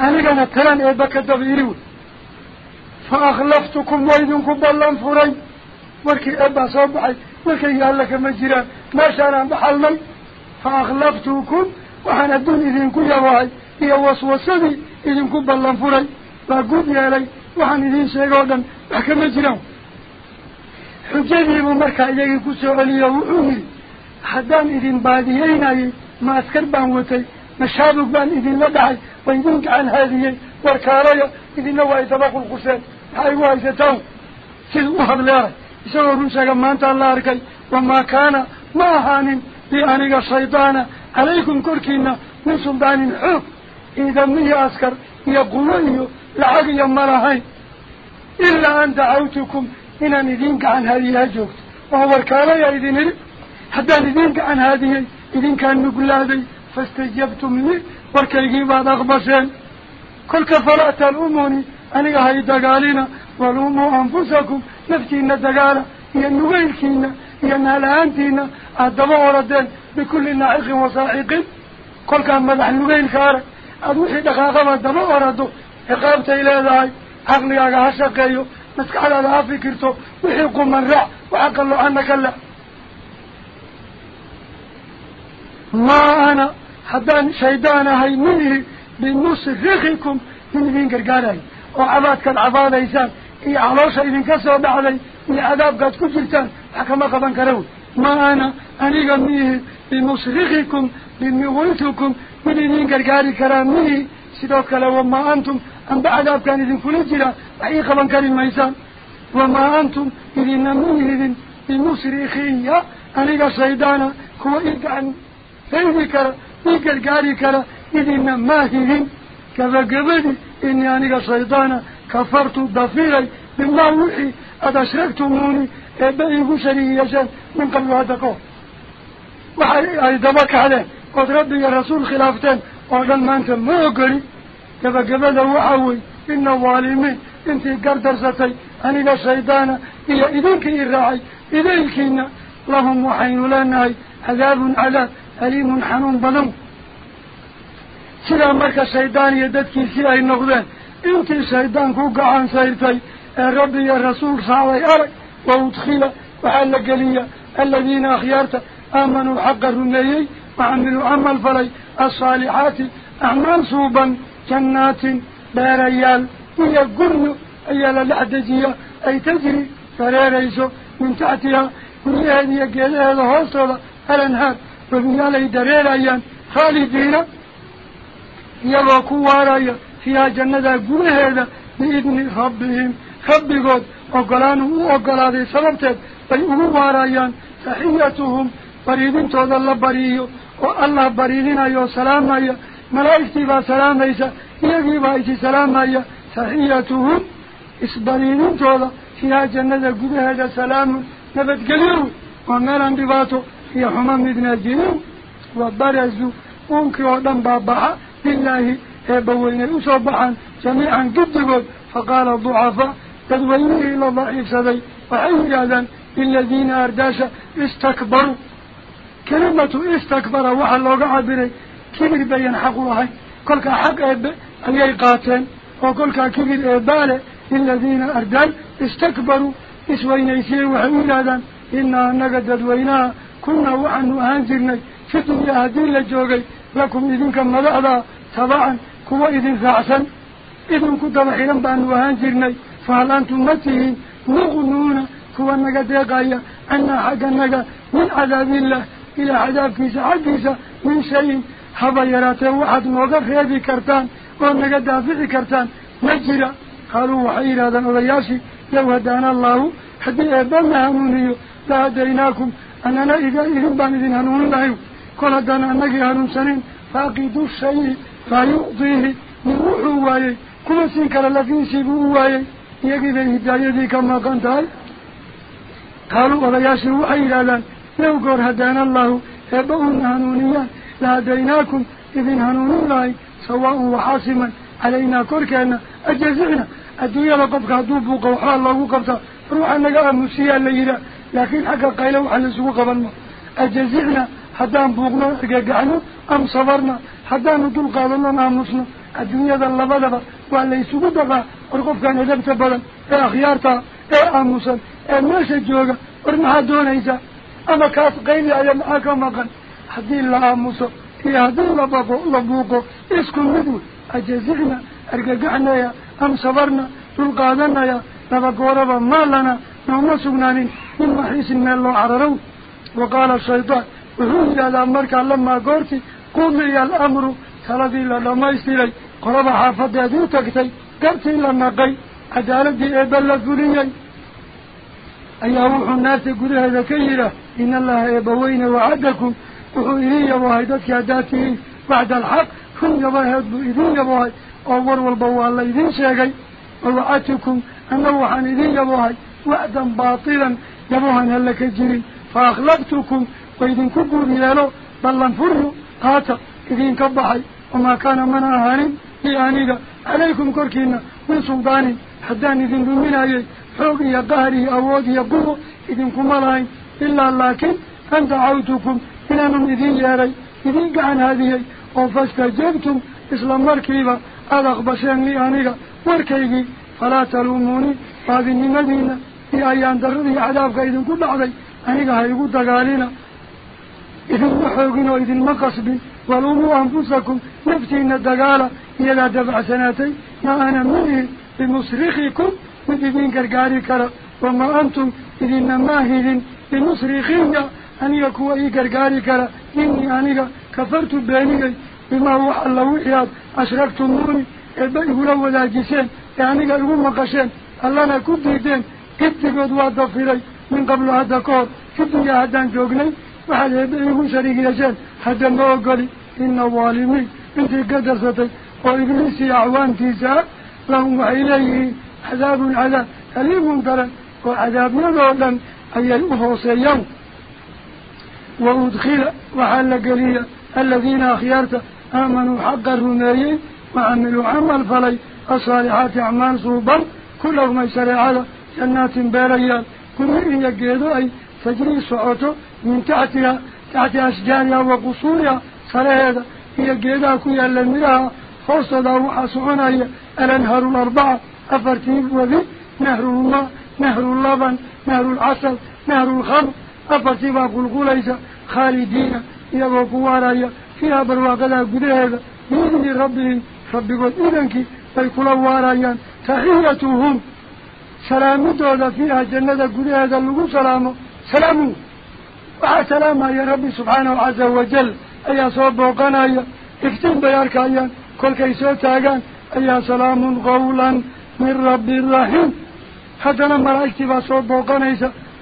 أنا فأخلفتكم ويدنكم بلان فري. وركي إبا صبحي وركي يالك مجران ما شانا بحلمي فأخلفتكم وحنا الدون إذنكم يواهي. هي وصوصدي إذنكم بلان فري. فأقود يالي وحن إذن شيئا بحكا مجران حجاني بمركا إياكي كسو عليا وحوني حدان إذن باديين ما أسكر بان وتي مشابك بان إذن لدعي. وركاريا إذن نوى يتبقوا القسان حيوها يتتاو سيد وحب الله يسوى رنشاك ما أنت الله أركي وما كان ما هان بأنك الشيطان عليكم كركينا. من سلطان حب. إذا مي أسكر يقولوا لعقي مرهين إلا أن دعوتكم. إن ندينك عن هذه الجوكت وهو الكاريا إذن حتى ندينك عن هذه. إذن كان نقول هذه فاستجبتم لي. warkaygii baad aqbasheen كل كفلاء تلوموني أنا هاي دقالنا ولوموا أنفسكم نفسينا دقالة هي النغيلكينا هي النهلانتينا أدبوا ردين بكل ناعق وصاعق كل كان مدح خارق كارك أدوحي دقاقة أدبوا ردو إقابت إلى ذاي عقلي أقا هشاقيو نسك على ذا فكرتو وحيقوا من رح وحق الله عنك الله ما أنا حدان شيدان هاي منه بنص رخيكم من من قرقاني وعباد كان عباد إيسان إي علوشة إذن كسوا بعضي إي عذاب قد كجلتان حكما قبان كرو ما أنا أنيقا ميه بنص رخيكم من مغلتكم من من قرقاني سيدوك لو ما أنتم أن بعذاب كان إذن كنجلة أي قبان كريم ما إيسان وما أنتم إذن نميه إذن بنص رخيه سيدانا كوا إيقا أن فهمي كرا إيقا القاري إذن ما هيهن كفقبدي إني أنيق شيطان كفرت ضفيري بما وحي أتشركتموني إبئيه شريه جان من قبل هذا هدقه وحي دبك عليه. قد ربي الرسول خلافتين. وقال ما أنت موقري كفقبدي وحوي إن والمي أنت قردر ستي. أنيق الشيطان. إيا إذنك إرعي إذنكينا لهم وحين لنا عذاب على أليم حنون بلوم سيدا مركا شيطان يدد كي سي اي نغدان انتي شيطان كو قعان سيرتاي ربي يا رسول صالي ارك وادخل وحال لقلية الذين اخيارتا امنوا حق الرنيي وعملوا عمل فلي الصالحات اعمال صوبا جنات باريال هي قرن اي للعدجية اي تجري فري ريسو من تحتها كل هذه قيلة هذا هو صلى الانهار فبنا لي درير ايان خالدين iyagoo ku waaraya fiihaa jannadaa gudaheeda biidni rabbihim rabbigood ogolaan uu u ogolaaday sababteed bay ugu waarayaan taxiyatuhum bariidintooda la bariiyo oo allah bariidinayo oo salaamaya malaa'igtii baa salaamaysa iyagiibaa isi salaamaya taxiyatuhum isbariidintooda fiihaa jannada gudaheeda salaamun nabadgelyo waa meelaan dhibaato iyo xuma midna jirin wa barazu uunkii oo dhan baa لله يبولنا إيه، يصبعا جميعا قدقوا فقال الضعفاء تدويني إلى الله إفسدي وعيدا الذين أرداشا استكبروا. كلمة استكبر وحال لغا عبري كبير بيان حقوها كلك حق أب أليه قاتل؟ وكلك كبير أبال الذين أردان استكبروا. إسوين إسير وحيدا إنا نقد دوينا كنا وعنو أنزلنا فتو يا هدين لجوغي لكم إذنكم مضعضا طبعا كوا إذن زعسن إذن كنت بحيرن بأن وهانجرني فهل أنتم متين نغنون. كوا نغا ديقايا أن حقا نغا من عذاب الله. إلى عذاب كيس عدس من شيء. حبا يراتي. واحد موقف يدي كرتان. ونغا دافئي كرتان. نجرة قالوا وحير هذا نضياشي لو هدانا الله. حد يهدان هنونيو لا هديناكم أننا إذا إذن بأن إذن هنون الله كل هدان أنك هنون سنين. فاقدوا الشيء. فيؤضيه مروحه وايه كل سنك للذين سيبوه وايه يجب الهداية ذي كما قانت قالوا وضا ياسر وحي لالان لو قر هدان الله يبقون هنونيا لهديناكم إذن هنون الله. سواء وحاسما علينا كركنا أجزعنا الدنيا لقبك أدوب وقوحا الله قبطا روحا لك أمسيا الليلة. لكن حقا قيلوا عن سوق بالمر أجزعنا هدان بوغنا. أجزعنا أم صبرنا. Adduunyada labadaba waa la isugu dabaa war qofkaan edabta badan ee akhyaarta ee aamusan ee meesha jooga war maxaad doonaysaa ama kaas qayli aya maxaa ka maqan haddii la aamuso iyo haddii la baqo la buuqo isku mid wey ajazicna argagaxnaya am sabarna dul qaadanaya laba gooraba maa lana nooma sugnaanin min maxiisin meel loo cararow wa qaala shaydaan wuxuu yidhahdaa markaa lamaa goorti قمي الأمر. سلدي لدميسي قرب حافظ يدو تكتي. قرتي لنقي أجالتي إبلا ذريني أيهوح الناس قدها ذكيرة إن الله يبوين وعدكم. وحوهي يا أداته بعد الحق. كن يظهد إذن يبوهي أور والبوال إذن شيئي ووعدتكم أنوحا إذن يبوهي وعدا باطلا. يبوهن هلك الجري فأخلقتكم. وإذن كبوا بلالو بل انفروا kaana mana ahaanin li aniga calaykum korkiina min suldaanin haddaan idin dhuminayay xoog iyo qahar iyo awood iyo quwo idinkuma lahayn ilaa laakiin an dacawtukum inaanun idin yeeray idin gacan hadiyey oo fastajabtum isla markiiba aada aqbasheen li aniga warkaygii falaa taluumuunii baadinimadiina iyo ayaan darrada iyo cadaabka idinku dhacday aniga ha igu dagaalina إذن محوقين وإذن مقصب ولوموا أنفسكم نفسين الدقالة يلا دفع سناتي. ما أنا مني بمصريخكم مدفين قرقاري كرا. وما أنتم إذن نماهدين بمصريخين أن يكوا إي قرقاري كرا. إني أنيقا كفرت بيني بما هو الله إياد. أشركتم نوني البيه لو لا جسين. يعني قلوا مقشين اللانا كنت يدين كنت قدوا الدفري من قبل هذا كور كنت يهدان جوغني. وحد يقول شريك لجان حتى ما أقول إن ظالمي أنت قدرتك وإبنسي أعوان تيسا لهم إليه. عذاب على أليم ترى وعذاب نظر أن أي الأفوص اليوم. وأدخل وحلق لي الذين أخيرت آمنوا حق الرميين وعملوا عمل فلي. الصالحات أعمال صوبا. كلهم يسرع على جنات باريال كلهم يقيدوا أي تجري صعوته من تحتها تحت أشجارها وقصورها صلى هذا هي قيدها كوية لنرها خوصة دعوة صعونا هي الانهار الأربعة. أفرتيب وذي نهر الماء نهر اللبن نهر العسل نهر الخمر. أفرتيب أقول قوليسة خالدين. هي وقوارا هي فيها برواق لها قدر هذا. يؤمن ربهم ربي قد إذنك. فيكلوا وارايا تحيرتهم سلامتها فيها جنة قدر هذا اللقو سلامة. سلام وعسلام يا ربي سبحانه وعز وجل. أي صوب وقنايا. اكتب بيارك أيان كل كيسوتا أيان أي سلام قولا من رب الرحيم. حتى لما رأيك تبا صوب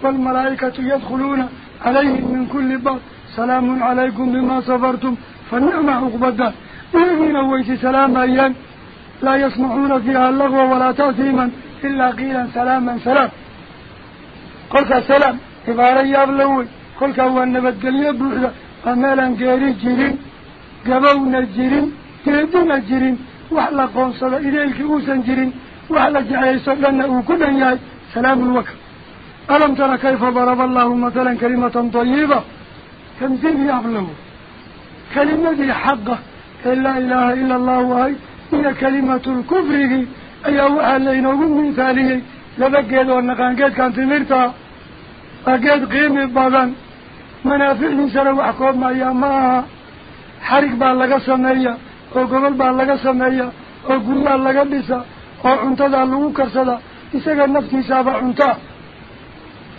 والملائكة يدخلون عليهم من كل بار سلام عليكم بما صبرتم. فالنعمة أقبضا إذن أويس سلام أيان لا يسمعون فيها اللغو ولا تأثيما إلا قيلا سلاما سلام. قلت سلام. إبارة يابلوي كل كهو النبات قليل بوحدة قمالا قيري جيرين قبو نجيرين تيدو نجيرين وحلا قوم صدا إليه الكؤوسا جيرين وحلا جعي سألنا وكل نياي سلام الوكر ألم ترى كيف ضرب الله مثلا كلمة طيبة كم زين كلمة دي حقه إلا إله إلا الله وهي هي كلمة الكفره أيها أهلين وقم من ثاليه لبقى يدو أن قانقيت كانت مرتا waa geed qiimi badan manaaficdiisana wax koobmayaa ma aha xarig baa laga sameeya oo gobol baa laga sameeya oo guryaa laga dhisa oo cuntadaa lagu karsada isaga naftiisaaba cuntaa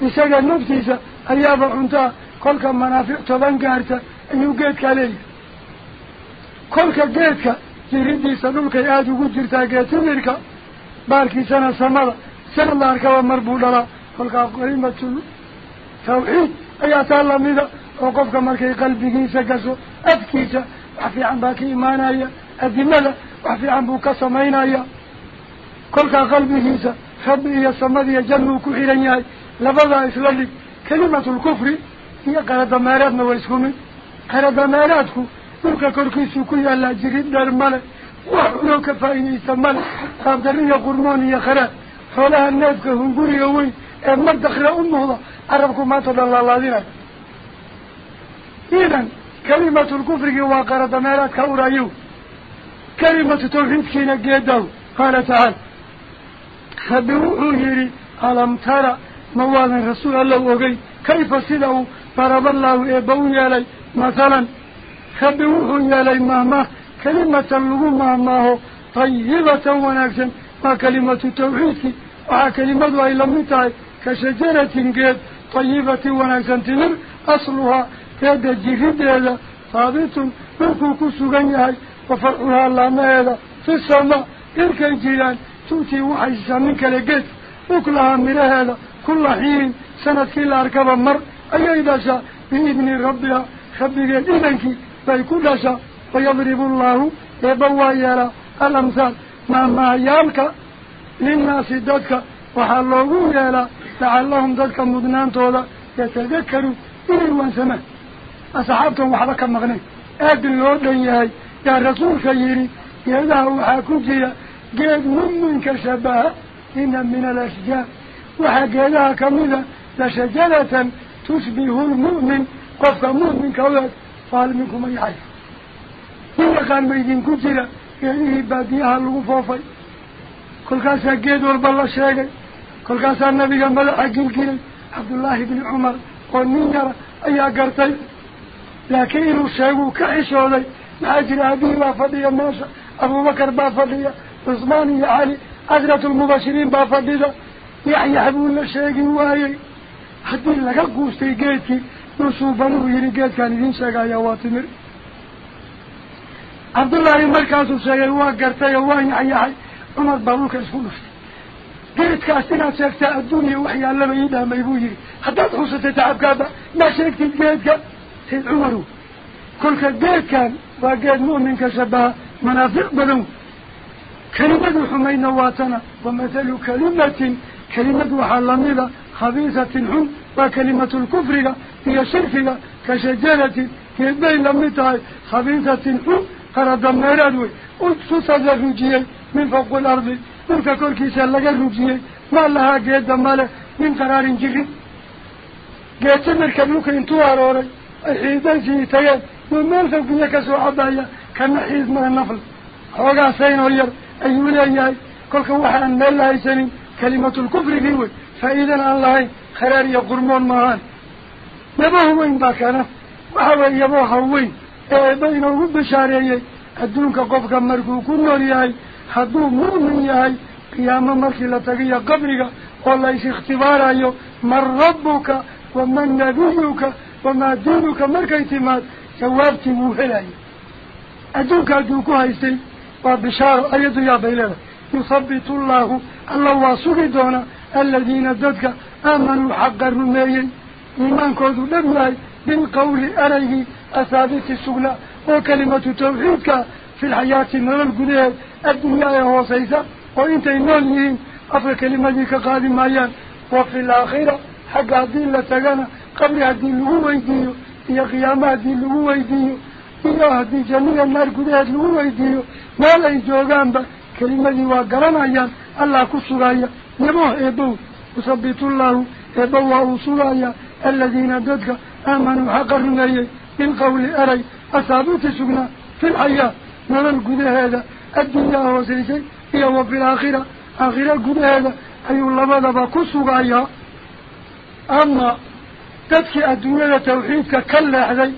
isaga naftiisa ayaaba cuntaa kolka manaafic toban gaarta ayuu geedkaa leeyahay kolka geedka jiridiisa dhulkay aada ugu jirtaa geed timirka baarkiisana samada sana la arkaba mar buu dhalaa kolkaa qalimatul توحيد. أيها تعلم إذا وقفك مركي قلبك سكسو أبكيسا وحفي عن باك إيمانا أدملا آية. وحفي عن بوك سمينايا قلك قلبك إيسا خبئي يا سمدي جنو كحيرن ياي لفظا إسلالي كلمة الكفر هي قرد مارات نوالسكومي قرد ماراتكو نوك كركي سكويا لا جريد دار مالا وحنوك فإن إيسا ملك يا قرمان يا خرات فولها النابك هنقوري يوين أمر دخل أمه الله. عربكم ما تدل الله دينا إذن كلمة الكفر وقرة ميرا كورا يو كلمة توحيد كينا قيده قال تعال فبوحوه يري ألم ترى موالا رسول الله وقي كيف صدعه فرب الله إبوه يلي مثلا. فبوحوه يلي مهما كلمة اللغو مهما هو. طيبة ونكسا ما كلمة توحيد وعا كلمة وإلا منتعي كشجرة قيده طيبة ونكسن تمر أصلها كاد الجهد هذا ثابت ملكك سغنها وفرعها اللهم هذا في السماء. تلك الجيران توتي وحيسا منك لقيت أكلها من هذا كل حين. سنة كلا أركب مر أي إذا من ابن ربها. خبق الإبنك فيكون لسا ويضرب الله يبوى يرى الأمثال. ما ما يالك للناس الددك وحلوه يرى لعلهم ذلك مدنان طولا يتذكروا إنه وانسمع أصحابكم وحبك مغني. أدن الورد يهي. يا رسول خيري يده وحاكوك يا قيد من كشبه إن من الأشجار. وحاك يده كمدة لشجلة تشبه المؤمن. قفك مؤمن كولد. قال منكم أي حي إنه كان ميدين كتيرا يعني بديها اللغفوفي كل كان سجد والبالله شاكي gilgilay cabdullaahi bni cumar oo nin yara ayaa gartay laakiin inuu sheeguu ka xishooday maxaa jira aabihii baa fadhiya meesha abuubakar baa fadhiya cusmaan iyo cali casratu lmubashiriin baa fadhida yaxyax buu la sheegi waayey haddii laga guustay geedkii nusuubanuhu yihi geedkaan idiin sheegaya waa timir cabdullaahi markaasuu sheegay waa gartay oo waa yaxyaxay cumar baa dhulka isku dhuftay قلت كاسنا شكت الدنيا وحيا لما يدها ما يبوجي حتى تحوص تتعب كابا ما شكت القيد كان سيد عمره كل قيد كان وقال مؤمن كشبه منافق بلو كلمة حمين نواتنا ومثل كلمة كلمة حلميلة خبيثة حم وكلمة الكفر هي شرك كشجرة كيد بين لمتها خبيثة حم قرد مرادوي اتصوص من فوق الأرض ورك كركي سلقة روجية ما لها جد ما له من قرار جري جت ملك ملك انتو عروري حيدا جيتين من ملك فيك سو عضايا كان حيد من النفل حوجا سين وير أيون أيهاي كل كواح أن الله يسني كلمة الكفر فيه فإذا الله خرار يقرمون معان ما هو إن باكنا وهو يبوه هوين بينه وبشاريه الدنيا قفك مركو كل نوريهاي qabriga oo la is ikhtibaarayo man rabbuka waman nabiyuka wamaa diinuka markay timaad jawaabtii wuu helayo adduunka hadduu ku haystay waa bishaaro ayadu yaabay leedahay yuthabitu allahu alla waa sugi doona aladiina dadka aamanuu xaqa rumeeyey iimaankoodu dhan yahay bilqawli eraygii athaabiti sugnaa oo kelimatu tawxiidka في الحياة نرى القدير الدنيا هو سيسا وإنت إنهم أفر كلمة ديك قادم مايان. وفي الأخيرة حق الدين لتقانا قبل الدين اللي هو يديه إيا قيام الدين اللي هو يديه إيا هدي جميع النار اللي هو يديه ما لا يجوغان با. كلمة ديوه الله كسر أيا نموه إبو. أثبت الله. إبو وصول أيا الذين ددك آمنوا حقرنا بالقول أري. أثابت سبنا. في الحياة. نرى القدى هذا. الدنيا هو وزل شيء هو في الآخرة. آخرة القدى هذا. أي الله ماذا بكسو غايا أما تدكي الدنيا توحيدك كلا حذي.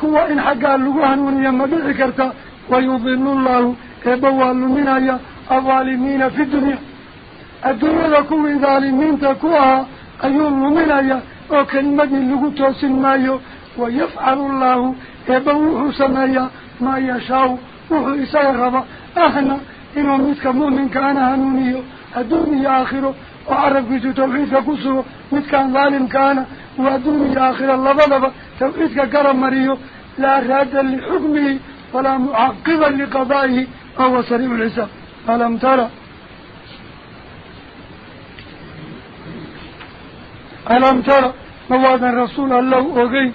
كوا إن حقا اللغوها نوني ما بذكرت ويضل الله يبوال من أي الظالمين في الدنيا. الدنيا كوا ظالمين تكوا أيول من أي وكلمة اللغو توسن مايو. ويفعل الله يبوه سمايا. ما يشاء. وهو إساي غضا أهنا إنو ميسك مؤمن كان هنونيو الدنيا آخر. وعرف كيسو توحيدك كسو ميسك أن ظالم كان. والدنيا آخر. اللبا لبا توحيدك كرم مريو لا رادا لحكمه ولا معقبا لقضائه. أو سريع العسى ألم ترى ألم ترى موادا رسول الله أغي.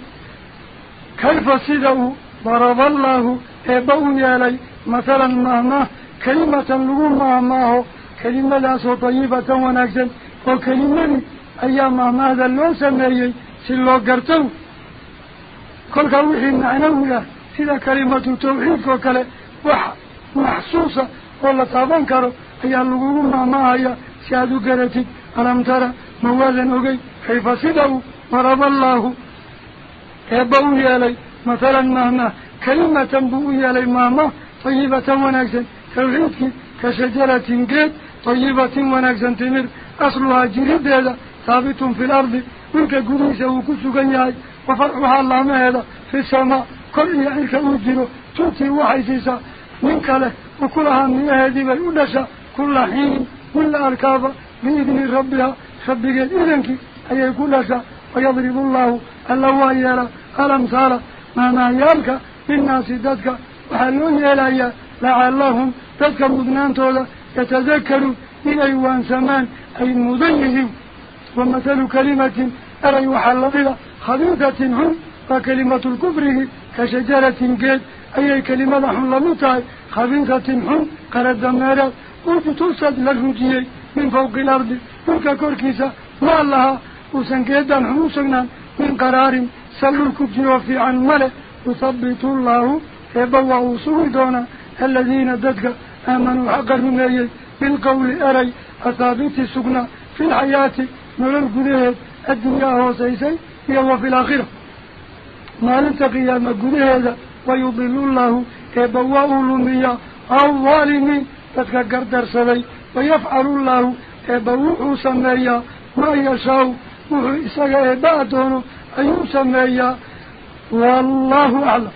كيف سيده؟ ضرب الله ترى مواد الرسول الله أغي كيف سيده ضرب الله إبون يالي مثلا مهما كلمة لغو مهماه كلمة لاسو طيبة ونكسا وكلمة أيام مهما اللون سميي سلو قرتو كل كوحي معنوية سيدا كلمة توحيد وكلا وح محسوسة ولا تابان كارو أيام لغو مهماه سيادو قرتي ألم ترى مواد أغي كيف سيده ضرب الله إبون يالي مثلا مهما كلمة بوئي لي ماما طيبة ونكسا توحيدك كشجرة قيد طيبة ونكسا تمر أصلها جريد هذا ثابت في الأرض. ملك قريسة وكسوغن ياي وفرعها ما هذا؟ في السماء. كل يعيك أجره تؤتي وحيسيسا منك له وكلها من هذه والأولشة كل حين كل أركابة بإذن ربها ربك إذنك. أي كلها ويضرب الله الله يرى. ألم ترى ما ما يالك بالناس ددك وحلون يلايا لعلهم ددك مدنان تولا يتذكروا من أيوان سمان أي مضيهم ومثل كلمة أرى وحل بها خبيثة هم فكلمة الكفر كشجرة قيد. أي كلمة حلمتها خبيثة هم قرد دمارات وتتوسد للرجيي من فوق الأرض. تلك كوركيسة ما لها وسنكيدا حموسنا من قرار سلوا الكفر وفي عن ملك يثبت الله يبوع سويدونا الذين ددك آمنوا حقا رميي بالقول أري أثابت سقنا في الحياة نلل قده الدنيا هو سيسي هو في الآخرة. ما لنتقي ما قده ويضل الله يبوع لميا الظالمين ددك قردر سلي ويفعل الله يبوع سميا. ما يشاء وإساق إبادونه أيو سميا والله أعلم.